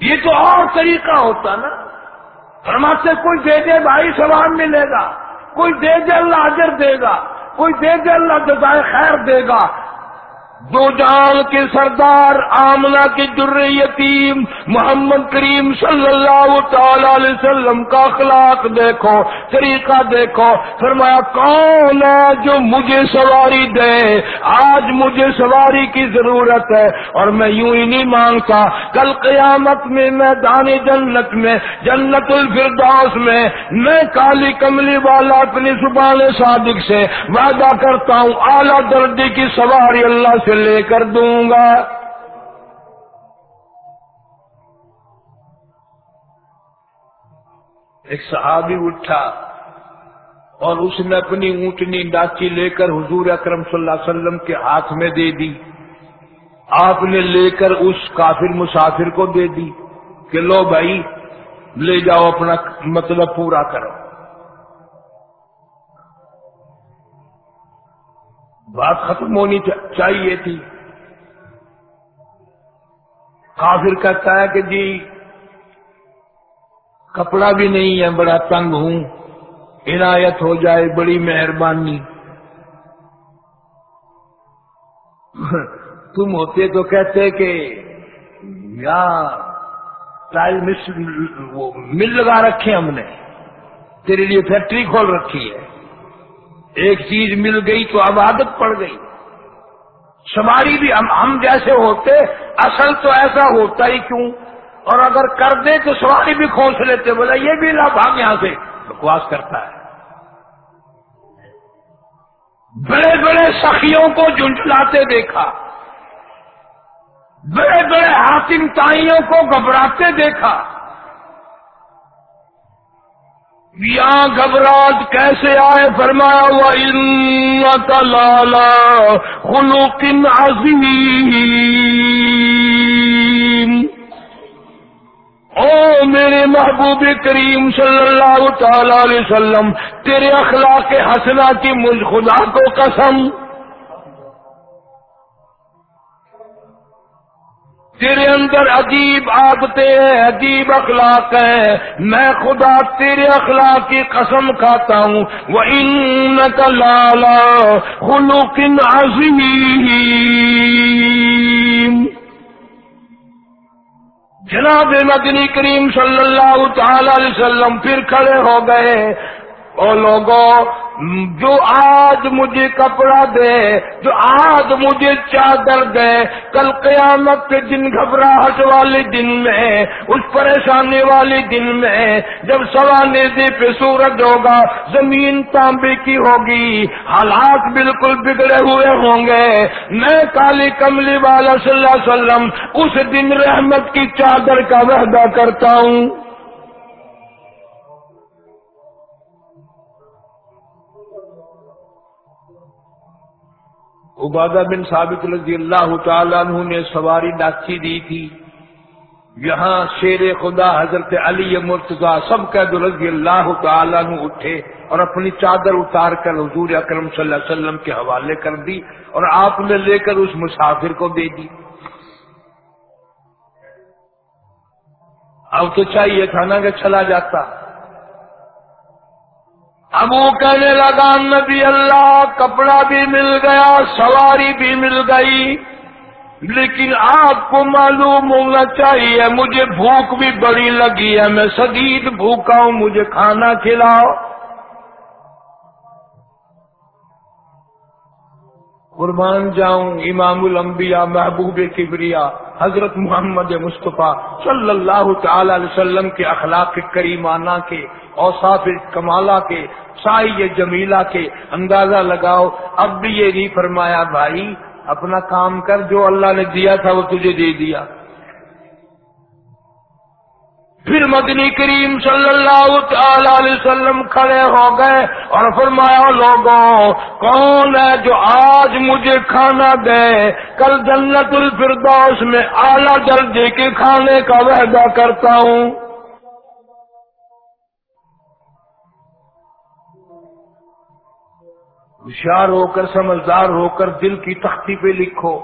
یہ تو اور طریقہ ہوتا نا۔ فرماتے کوئی دے دے بھائی سوال ملے گا، کوئی دے دے اللہ اجر دے گا، کوئی دے دے اللہ جزائے خیر دے گا۔ دو جان کے سردار آمنا کے در یتیم محمد کریم صلی اللہ تعالی علیہ وسلم کا اخلاق دیکھو، طریقہ دیکھو۔ فرمایا، کون ہے جو مجھے سواری دے؟ آج مجھے سواری کی ضرورت ہے۔ اور میں یوں ہی نہیں مانگتا، کل قیامت میں میں جنت میں، جنت الفردوس میں میں کالی کملی والا اپنی زبان صادق سے وعدہ کرتا ہوں، اعلیٰ درجے کی سواری اللہ سے لے کر دوں گا۔ ایک صحابی اٹھا اور اس نے اپنی اونٹنی ڈاچی لے کر حضور اکرم صلی اللہ علیہ وسلم کے ہاتھ میں دے دی۔ آپ نے لے کر اس کافر مسافر کو دے دی کہ لو بھائی لے جاؤ اپنا مطلب پورا کرو۔ بات ختم ہونی چاہیے تھی۔ کافر کہتا ہے کہ جی کپڑا بھی نہیں ہے، بڑا تنگ ہوں۔ عنایت ہو جائے، بڑی مہربانی۔ تم ہوتے تو کہتے کہ یا مل لگا رکھے ہم نے۔ تیرے لیے فیکٹری کھول رکھی ہے۔ ایک چیز مل گئی تو اب عادت پڑ گئی۔ سواری بھی ہم ہم جیسے ہوتے، اصل تو ایسا ہوتا ہی کیوں؟ اور اگر کر دے تو سواری بھی کھونس لیتے بولا یہ بھی لا بھاگ یہاں سے۔ بکواس کرتا ہے۔ بڑے بڑے سخیوں کو جھنجھلاتے دیکھا۔ بڑے بڑے حاکم تائیوں کو گھبراتے دیکھا۔ یا گھبراہٹ کیسے آئے؟ فرمایا ہوا ان لالا خلوقن عظیم او میرے محبوب کریم صلی اللہ تعالی علیہ وسلم، تیرے اخلاق حسنا کی مجھ خدا کو قسم۔ تیرے اندر عجیب عادتیں ہیں، عجیب اخلاق ہیں۔ میں خدا تیرے اخلاق کی قسم کھاتا ہوں۔ وہ ان کا لالا خلوقن عظیم جناب مدنی کریم صلی اللہ تعالی علیہ وسلم پھر کھڑے ہو گئے۔ اور لوگوں جو آج مجھے کپڑا دے، جو آج مجھے چادر دے، کل قیامت کے دن گھبراہٹ والے دن میں، اس پریشانی والے دن میں، جب سوانے دے پہ سورج ہوگا، زمین تانبے کی ہوگی، حالات بالکل بگڑے ہوئے ہوں گے۔ میں کالی کملی والا صلی اللہ علیہ وسلم اس دن رحمت کی چادر کا وحدہ کرتا ہوں۔ عبادہ بن ثابت رضی اللہ تعالیٰ عنہ نے سواری ڈاکی دی تھی۔ یہاں شیر خدا حضرت علی مرتضی سب قید رضی اللہ تعالیٰ عنہ اٹھے اور اپنی چادر اتار کر حضور اکرم صلی اللہ علیہ وسلم کے حوالے کر دی اور آپ نے لے کر اس مسافر کو دے دی۔ اب تو چاہیے تھا نا کہ چلا جاتا۔ اب وہ کہنے لگا، نبی اللہ، کپڑا بھی مل گیا، سواری بھی مل گئی۔ لیکن آپ کو معلوم ہونا چاہیے، مجھے بھوک بھی بڑی لگی ہے، میں شدید بھوکا ہوں، مجھے کھانا کھلاؤ۔ قربان جاؤں امام الانبیاء محبوب کبریا، حضرت محمد مصطفیٰ صلی اللہ تعالی علیہ وسلم کے اخلاق کریمانہ کے، اوصاف کمالہ کے سائی جمیلہ کے اندازہ لگاؤ۔ اب بھی یہ نہیں فرمایا، بھائی، اپنا کام کر جو اللہ نے دیا تھا وہ تجھے دے دیا۔ پھر مدنی کریم صلی اللہ تعالی علیہ وسلم کھڑے ہو گئے اور فرمایا لوگوں کون ہے جو آج مجھے کھانا دے؟ کل جنت الفردوس میں اعلی درجے کے کھانے کا وعدہ کرتا ہوں۔ ہوشیار ہو کر، سمجھدار ہو کر دل کی تختی پہ لکھو۔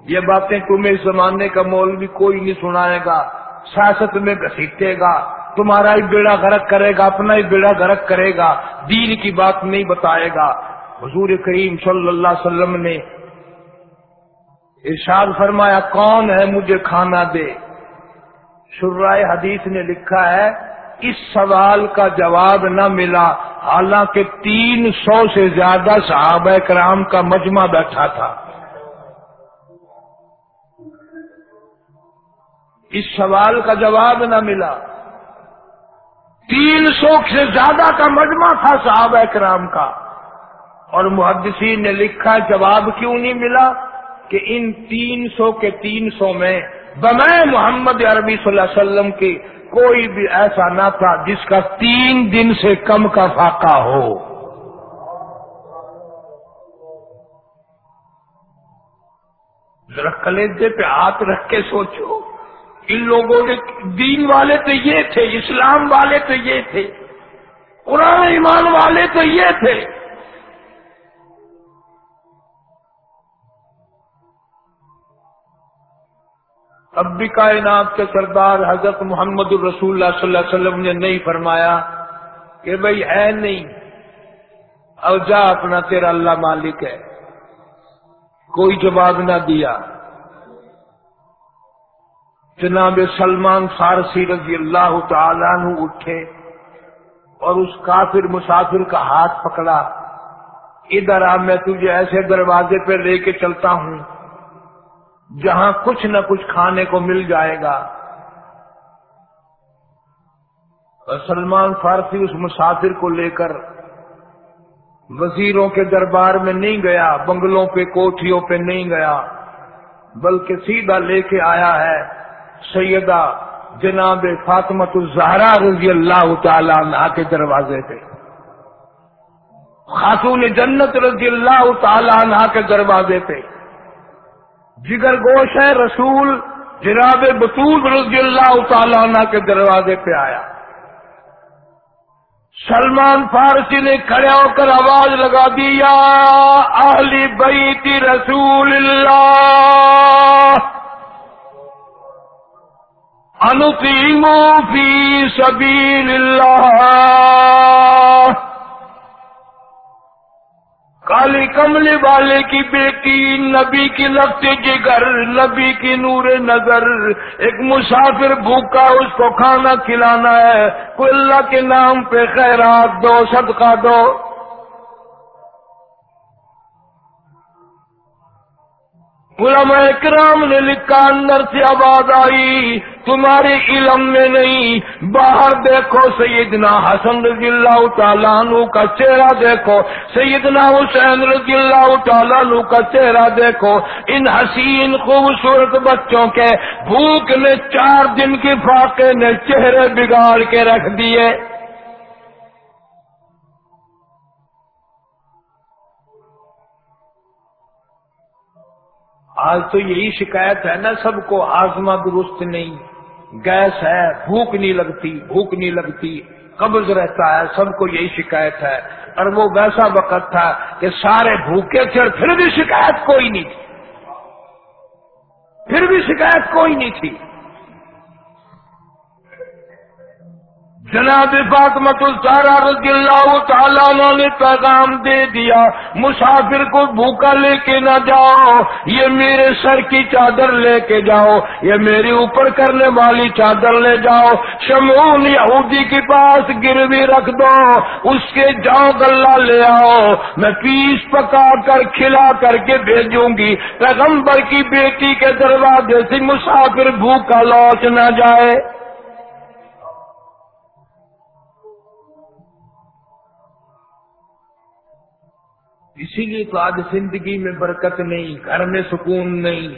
یہ باتیں تمہیں زمانے کا مول بھی کوئی نہیں سنائے گا۔ سیاست میں گھسیٹے گا، تمہارا ہی بیڑا گرک کرے گا، اپنا ہی بیڑا گرک کرے گا، دین کی بات نہیں بتائے گا۔ حضور کریم صلی اللہ علیہ وسلم نے ارشاد فرمایا، کون ہے مجھے کھانا دے؟ شرائے حدیث نے لکھا ہے، اس سوال کا جواب نہ ملا۔ حالانکہ تین سو سے زیادہ صحابہ کرام کا مجمع بیٹھا تھا۔ اس سوال کا جواب نہ ملا۔ تین سو سے زیادہ کا مجمع تھا صحابہ کرام کا۔ اور محدثین نے لکھا، جواب کیوں نہیں ملا کہ ان تین سو کے تین سو میں بمائے محمد عربی صلی اللہ علیہ وسلم کی کوئی بھی ایسا نہ تھا جس کا تین دن سے کم کا فاقہ ہو۔ ذرا کلیجے پہ ہاتھ رکھ کے سوچو۔ ان لوگوں نے دین والے تو یہ تھے، اسلام والے تو یہ تھے، قرآن ایمان والے تو یہ تھے۔ اب بھی کائنات کے سردار حضرت محمد الرسول اللہ صلی اللہ علیہ وسلم نے نہیں فرمایا کہ بھائی ہے نہیں، اور جا اپنا تیرا اللہ مالک ہے۔ کوئی جواب نہ دیا۔ جناب سلمان فارسی رضی اللہ تعالیٰ عنہ اٹھے اور اس کافر مسافر کا ہاتھ پکڑا۔ ادھر آ، میں تجھے ایسے دروازے پہ لے کے چلتا ہوں جہاں کچھ نہ کچھ کھانے کو مل جائے گا۔ اور سلمان فارسی اس مسافر کو لے کر وزیروں کے دربار میں نہیں گیا، بنگلوں پہ، کوٹھیوں پہ نہیں گیا، بلکہ سیدھا لے کے آیا ہے۔ سیدہ جناب فاطمت الزہرا رضی اللہ تعالی عنہ کے دروازے پہ۔ خاتون جنت رضی اللہ تعالی عنہ کے دروازے پہ۔ جگر گوش ہے رسول جناب بطول رضی اللہ تعالی عنہ کے دروازے پہ آیا۔ سلمان فارسی نے کھڑے ہو کر آواز لگا دیا اہلی بیتی رسول اللہ! انقیموا فی سبیل اللہ کالی کملے والے کی بیٹی، نبی کی لفظ جگر، نبی کی نور نظر۔ ایک مسافر بھوکا اس کو کھانا کھلانا ہے۔ کوئی اللہ کے نام پہ خیرات دو، صدقہ دو۔ علماء اکرام نے لکھا اندر سے آواز آئی، تمہارے علم میں نہیں۔ باہر دیکھو سیدنا حسن رضی اللہ تعالیٰ عنہ کا چہرہ دیکھو۔ سیدنا حسین رضی اللہ تعالیٰ عنہ کا چہرہ دیکھو۔ ان حسین خوبصورت بچوں کے بھوک نے چار دن کی فاقے نے چہرے بگاڑ کے رکھ دیے۔ آج تو یہی شکایت ہے نا سب کو، آزما درست نہیں، گیس ہے، بھوک نہیں لگتی، بھوک نہیں لگتی، قبض رہتا ہے، سب کو یہی شکایت ہے۔ اور وہ ویسا وقت تھا کہ سارے بھوکے تھے اور پھر بھی شکایت کوئی نہیں تھی۔ پھر بھی شکایت کوئی نہیں تھی۔ جناب فاطمت الزارا رضی اللہ تعالیٰ نے پیغام دے دیا۔ مسافر کو بھوکا لے کے نہ جاؤ، یہ میرے سر کی چادر لے کے جاؤ، یہ میرے اوپر کرنے والی چادر لے جاؤ۔ شمون یہودی کے پاس گروی رکھ دو، اس کے جاؤ گلہ لے آؤ۔ میں پیس پکا کر کھلا کر کے بھیجوں گی۔ پیغمبر کی بیٹی کے دروازے سے مسافر بھوکا لوٹ نہ جائے۔ اسی لیے تو آج زندگی میں برکت نہیں، گھر میں سکون نہیں،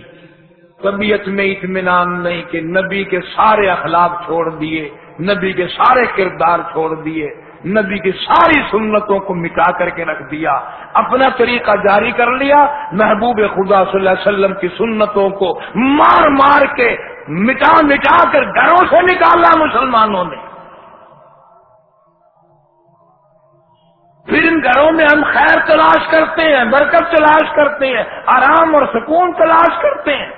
طبیعت میں اطمینان نہیں کہ نبی کے سارے اخلاق چھوڑ دیے، نبی کے سارے کردار چھوڑ دیے، نبی کی ساری سنتوں کو مٹا کر کے رکھ دیا، اپنا طریقہ جاری کر لیا، محبوب خدا صلی اللہ علیہ وسلم کی سنتوں کو مار مار کے مٹا مٹا کر گھروں سے نکالا مسلمانوں نے۔ پھر ان گھروں میں ہم خیر تلاش کرتے ہیں، برکت تلاش کرتے ہیں، آرام اور سکون تلاش کرتے ہیں۔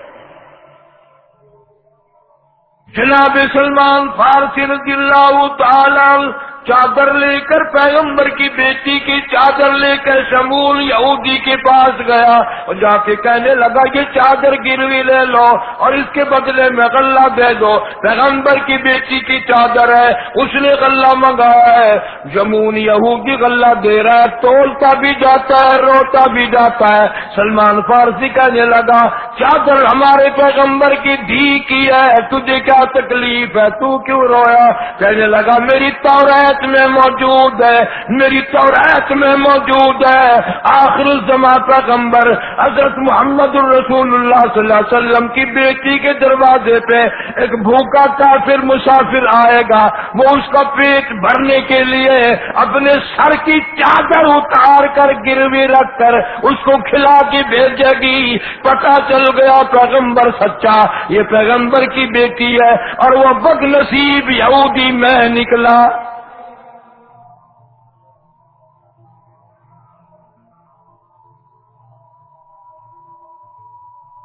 جناب سلمان فارسی رضی اللہ تعالی چادر لے کر پیغمبر کی بیٹی کی چادر لے کر شمول یہودی کے پاس گیا اور جا کے کہنے لگا، یہ چادر گروی لے لو اور اس کے بدلے میں غلہ دے دو. پیغمبر کی بیٹی کی چادر ہے، اس نے غلہ منگایا ہے۔ جمون یہودی غلہ دے رہا ہے، تولتا بھی جاتا ہے، روتا بھی جاتا ہے۔ سلمان فارسی کہنے لگا، چادر ہمارے پیغمبر کی دھی کی ہے، تجھے کیا تکلیف ہے، تو کیوں رویا؟ کہنے لگا، میری تو توریت میں موجود ہے، میری توریت میں موجود ہے۔ آخر الزما پیغمبر حضرت محمد الرسول اللہ صلی اللہ علیہ وسلم کی بیٹی کے دروازے پہ ایک بھوکا کافر مسافر آئے گا۔ وہ اس کا پیٹ بھرنے کے لیے اپنے سر کی چادر اتار کر گروی رکھ کر اس کو کھلا کے بھیجے گی۔ پتا چل گیا پیغمبر سچا، یہ پیغمبر کی بیٹی ہے اور وہ بد نصیب یہودی میں نکلا۔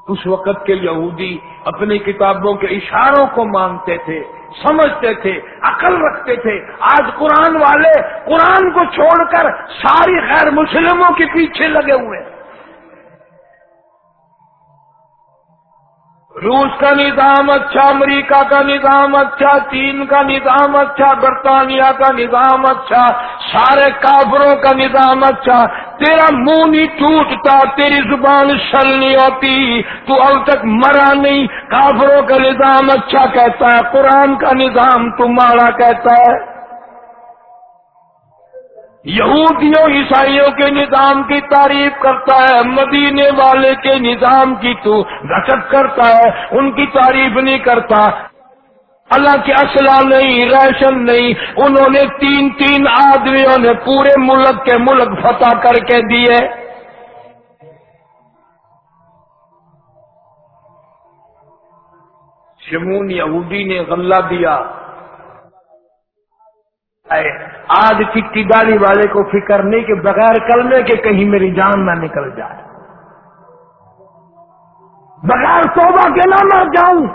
اس وقت کے یہودی اپنی کتابوں کے اشاروں کو مانتے تھے، سمجھتے تھے، عقل رکھتے تھے۔ آج قرآن والے قرآن کو چھوڑ کر ساری غیر مسلموں کے پیچھے لگے ہوئے ہیں۔ روس کا نظام اچھا امریکہ کا نظام اچھا چین کا نظام اچھا برطانیہ کا نظام اچھا سارے کافروں کا نظام اچھا۔ تیرا منہ نہیں ٹوٹتا، تیری زبان شل نہیں ہوتی، تو اب تک مرا نہیں۔ کافروں کا نظام اچھا کہتا ہے، قرآن کا نظام تو مارا کہتا ہے۔ یہودیوں عیسائیوں کے نظام کی تعریف کرتا ہے، مدینے والے کے نظام کی تو رچت کرتا ہے، ان کی تعریف نہیں کرتا۔ اللہ کے اسلحہ نہیں، ریشن نہیں، انہوں نے تین تین آدمیوں نے پورے ملک کے ملک فتح کر کے دیے۔ شمون یہودی نے غلہ دیا۔ آج چٹی ڈالی والے کو فکر نہیں کہ بغیر کلمے کے کہیں میری جان نہ نکل جائے۔ بغیر توبہ کے نہ مر جاؤں۔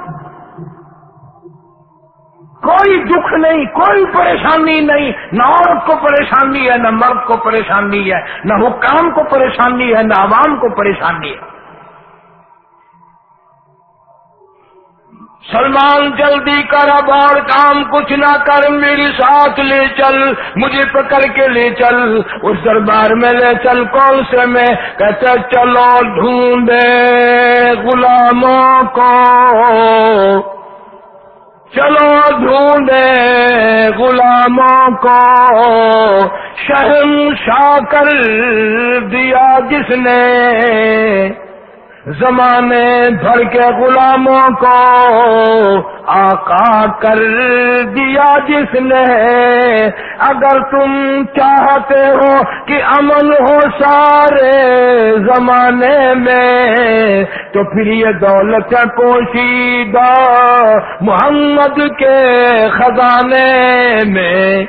کوئی دکھ نہیں، کوئی پریشانی نہیں۔ نہ عورت کو پریشانی ہے، نہ مرد کو پریشانی ہے، نہ حکام کو پریشانی ہے، نہ عوام کو پریشانی ہے۔ سلمان جلدی کر، اب اور کام کچھ نہ کر، میری ساتھ لے چل، مجھے پکڑ کے لے چل، اس دربار میں لے چل، کون سے میں؟ کہتے چلو ڈھونڈے غلاموں کو۔ چلو ڈھونڈے غلاموں کو۔ شہم شا کر دیا جس نے۔ زمانے بھر کے غلاموں کو آقا کر دیا جس نے۔ اگر تم چاہتے ہو کہ امن ہو سارے زمانے میں، تو پھر یہ دولت پوشیدہ محمد کے خزانے میں۔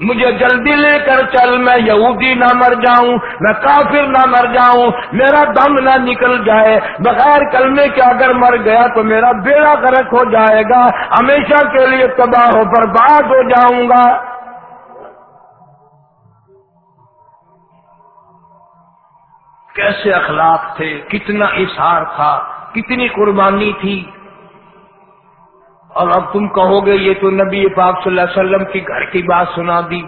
مجھے جلدی لے کر چل، میں یہودی نہ مر جاؤں، میں کافر نہ مر جاؤں، میرا دم نہ نکل جائے۔ بغیر کلمے کے اگر مر گیا تو میرا بیڑا غرق ہو جائے گا۔ ہمیشہ کے لیے تباہ ہو برباد ہو جاؤں گا۔ کیسے اخلاق تھے؟ کتنا اشار تھا، کتنی قربانی تھی۔ اور اب تم کہو گے یہ تو نبی پاک صلی اللہ علیہ وسلم کی گھر کی بات سنا دی۔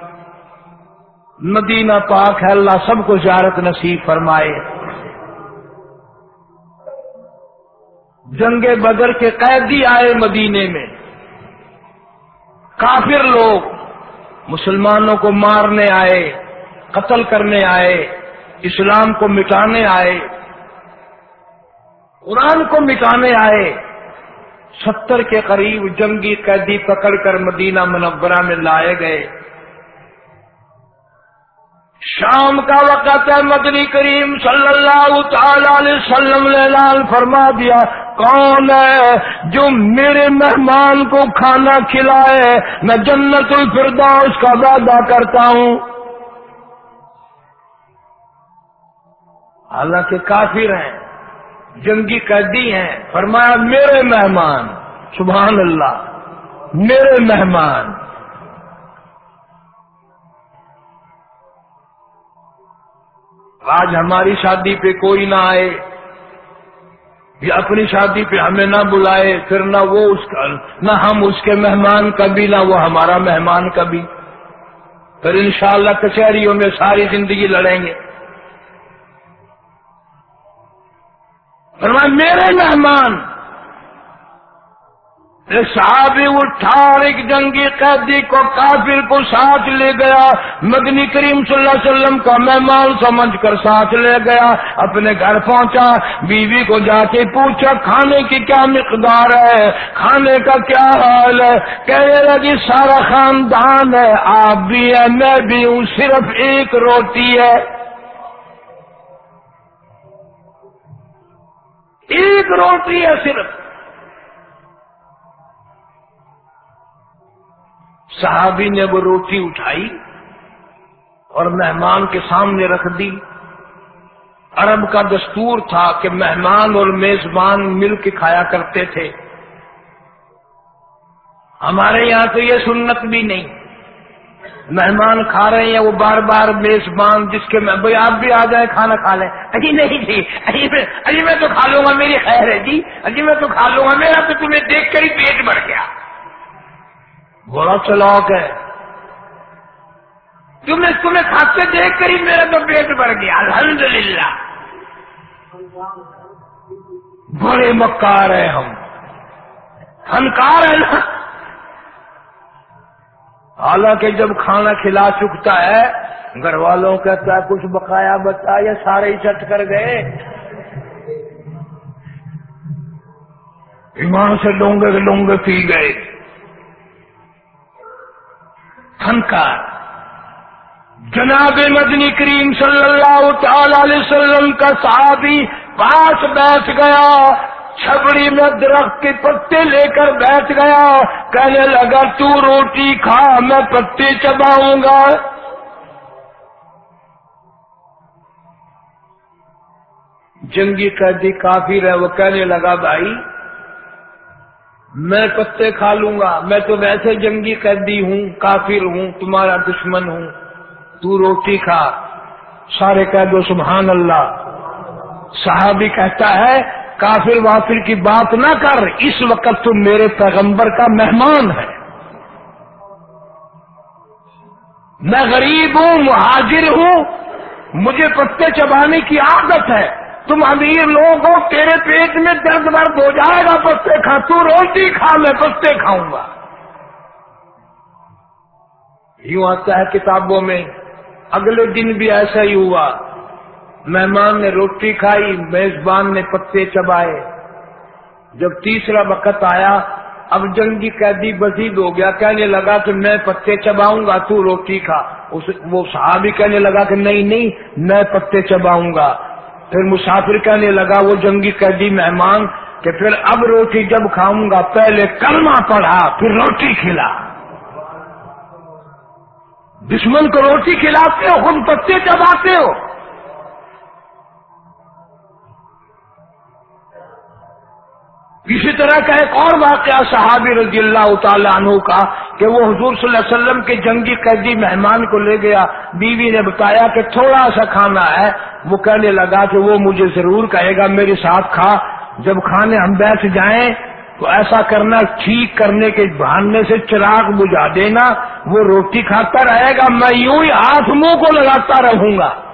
مدینہ پاک ہے، اللہ سب کو زیارت نصیب فرمائے۔ جنگ بدر کے قیدی آئے مدینے میں۔ کافر لوگ مسلمانوں کو مارنے آئے، قتل کرنے آئے، اسلام کو مٹانے آئے، قرآن کو مٹانے آئے۔ ستر کے قریب جنگی قیدی پکڑ کر مدینہ منورہ میں لائے گئے۔ شام کا وقت ہے، مدنی کریم صلی اللہ تعالی علیہ وسلم نے لال فرما دیا، کون ہے جو میرے مہمان کو کھانا کھلائے؟ میں جنت الفردوس کا وعدہ کرتا ہوں۔ حالانکہ کافر ہیں۔ جنگی قیدی ہیں۔ فرمایا، میرے مہمان، سبحان اللہ، میرے مہمان۔ آج ہماری شادی پہ کوئی نہ آئے، یا اپنی شادی پہ ہمیں نہ بلائے، پھر نہ وہ اس کا، نہ ہم اس کے مہمان کبھی، نہ وہ ہمارا مہمان کبھی۔ پھر انشاءاللہ کچہریوں میں ساری زندگی لڑیں گے۔ فرمایا، میرے مہمان صحابی اٹھا اور ایک جنگی قیدی کو کافر کو ساتھ لے گیا۔ مدنی کریم صلی اللہ علیہ وسلم کا مہمان سمجھ کر ساتھ لے گیا، اپنے گھر پہنچا۔ بیوی کو جا کے پوچھا، کھانے کی کیا مقدار ہے؟ کھانے کا کیا حال ہے؟ کہنے لگی، سارا خاندان ہے، آپ بھی ہے میں بھی ہوں، صرف ایک روٹی ہے۔ ایک روٹی ہے صرف۔ صحابی نے وہ روٹی اٹھائی اور مہمان کے سامنے رکھ دی۔ عرب کا دستور تھا کہ مہمان اور میزبان مل کے کھایا کرتے تھے۔ ہمارے یہاں تو یہ سنت بھی نہیں۔ مہمان کھا رہے ہیں وہ بار بار میزبان جس کے بھائی آپ بھی آ جائیں کھانا کھا لیں۔ اجی نہیں جی اجی میں تو کھا لوں گا، میری خیر ہے جی۔ اجی میں تو کھا لوں گا، میرا تو تمہیں دیکھ کر ہی پیٹ بڑھ گیا۔ بڑا چلاک ہے۔ تمہیں تمہیں کھاتے دیکھ کر ہی میرا تو پیٹ بھر گیا، الحمدللہ۔ بڑے مکار ہیں ہم۔ فنکار ہے نا حالانکہ جب کھانا کھلا چکتا ہے، گھر والوں کہتا ہے کچھ بقایا بتا یا سارے ہی چٹ کر گئے؟ ایمان سے لونگے لونگے پی گئے۔ فنکار۔ جناب مدنی کریم صلی اللہ تعالی علیہ وسلم کا صحابی پاس بیٹھ گیا۔ چھبڑی میں درخت کے پتے لے کر بیٹھ گیا۔ کہنے لگا، تو روٹی کھا، میں پتے چباؤں گا۔ جنگی قیدی کافی رہے وہ کہنے لگا، بھائی، میں پتے کھا لوں گا۔ میں تو ویسے جنگی قیدی ہوں، کافر ہوں، تمہارا دشمن ہوں۔ تو روٹی کھا۔ سارے کہہ دو، سبحان اللہ۔ صحابی کہتا ہے کافر وافر کی بات نہ کر، اس وقت تو میرے پیغمبر کا مہمان ہے۔ میں غریب ہوں، مہاجر ہوں، مجھے پتے چبانے کی عادت ہے۔ تم امیر لوگ ہو، تیرے پیٹ میں درد درد ہو جائے گا، پتے کھا، تو روٹی کھا، میں پتے کھاؤں گا۔ یوں آتا ہے کتابوں میں، اگلے دن بھی ایسا ہی ہوا۔ مہمان نے روٹی کھائی، میزبان نے پتے چبائے۔ جب تیسرا وقت آیا، اب جنگی قیدی بزید ہو گیا، کہنے لگا کہ میں پتے چباؤں گا، تو روٹی کھا۔ وہ صحابی کہنے لگا کہ نہیں نہیں، میں پتے چباؤں گا۔ پھر مسافر کہنے لگا، وہ جنگی قیدی مہمان، کہ پھر اب روٹی جب کھاؤں گا، پہلے کلمہ پڑھا، پھر روٹی کھلا۔ دشمن کو روٹی کھلاتے ہو، خود پتے چباتے ہو۔ اسی طرح کا ایک اور واقعہ صحابی رضی اللہ تعالیٰ عنہ کا کہ وہ حضور صلی اللہ علیہ وسلم کے جنگی قیدی مہمان کو لے گیا۔ بیوی نے بتایا کہ تھوڑا سا کھانا ہے۔ وہ کہنے لگا کہ وہ مجھے ضرور کہے گا، میرے ساتھ کھا۔ جب کھانے ہم بیٹھ جائیں تو ایسا کرنا ٹھیک کرنے کے بہانے سے چراغ بجھا دینا۔ وہ روٹی کھاتا رہے گا، میں یوں ہی ہاتھ منہ کو لگاتا رہوں گا۔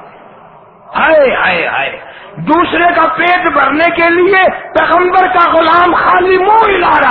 ہائے آئے ہائے۔ دوسرے کا پیٹ بھرنے کے لیے پیغمبر کا غلام خالی منہ ہلا رہا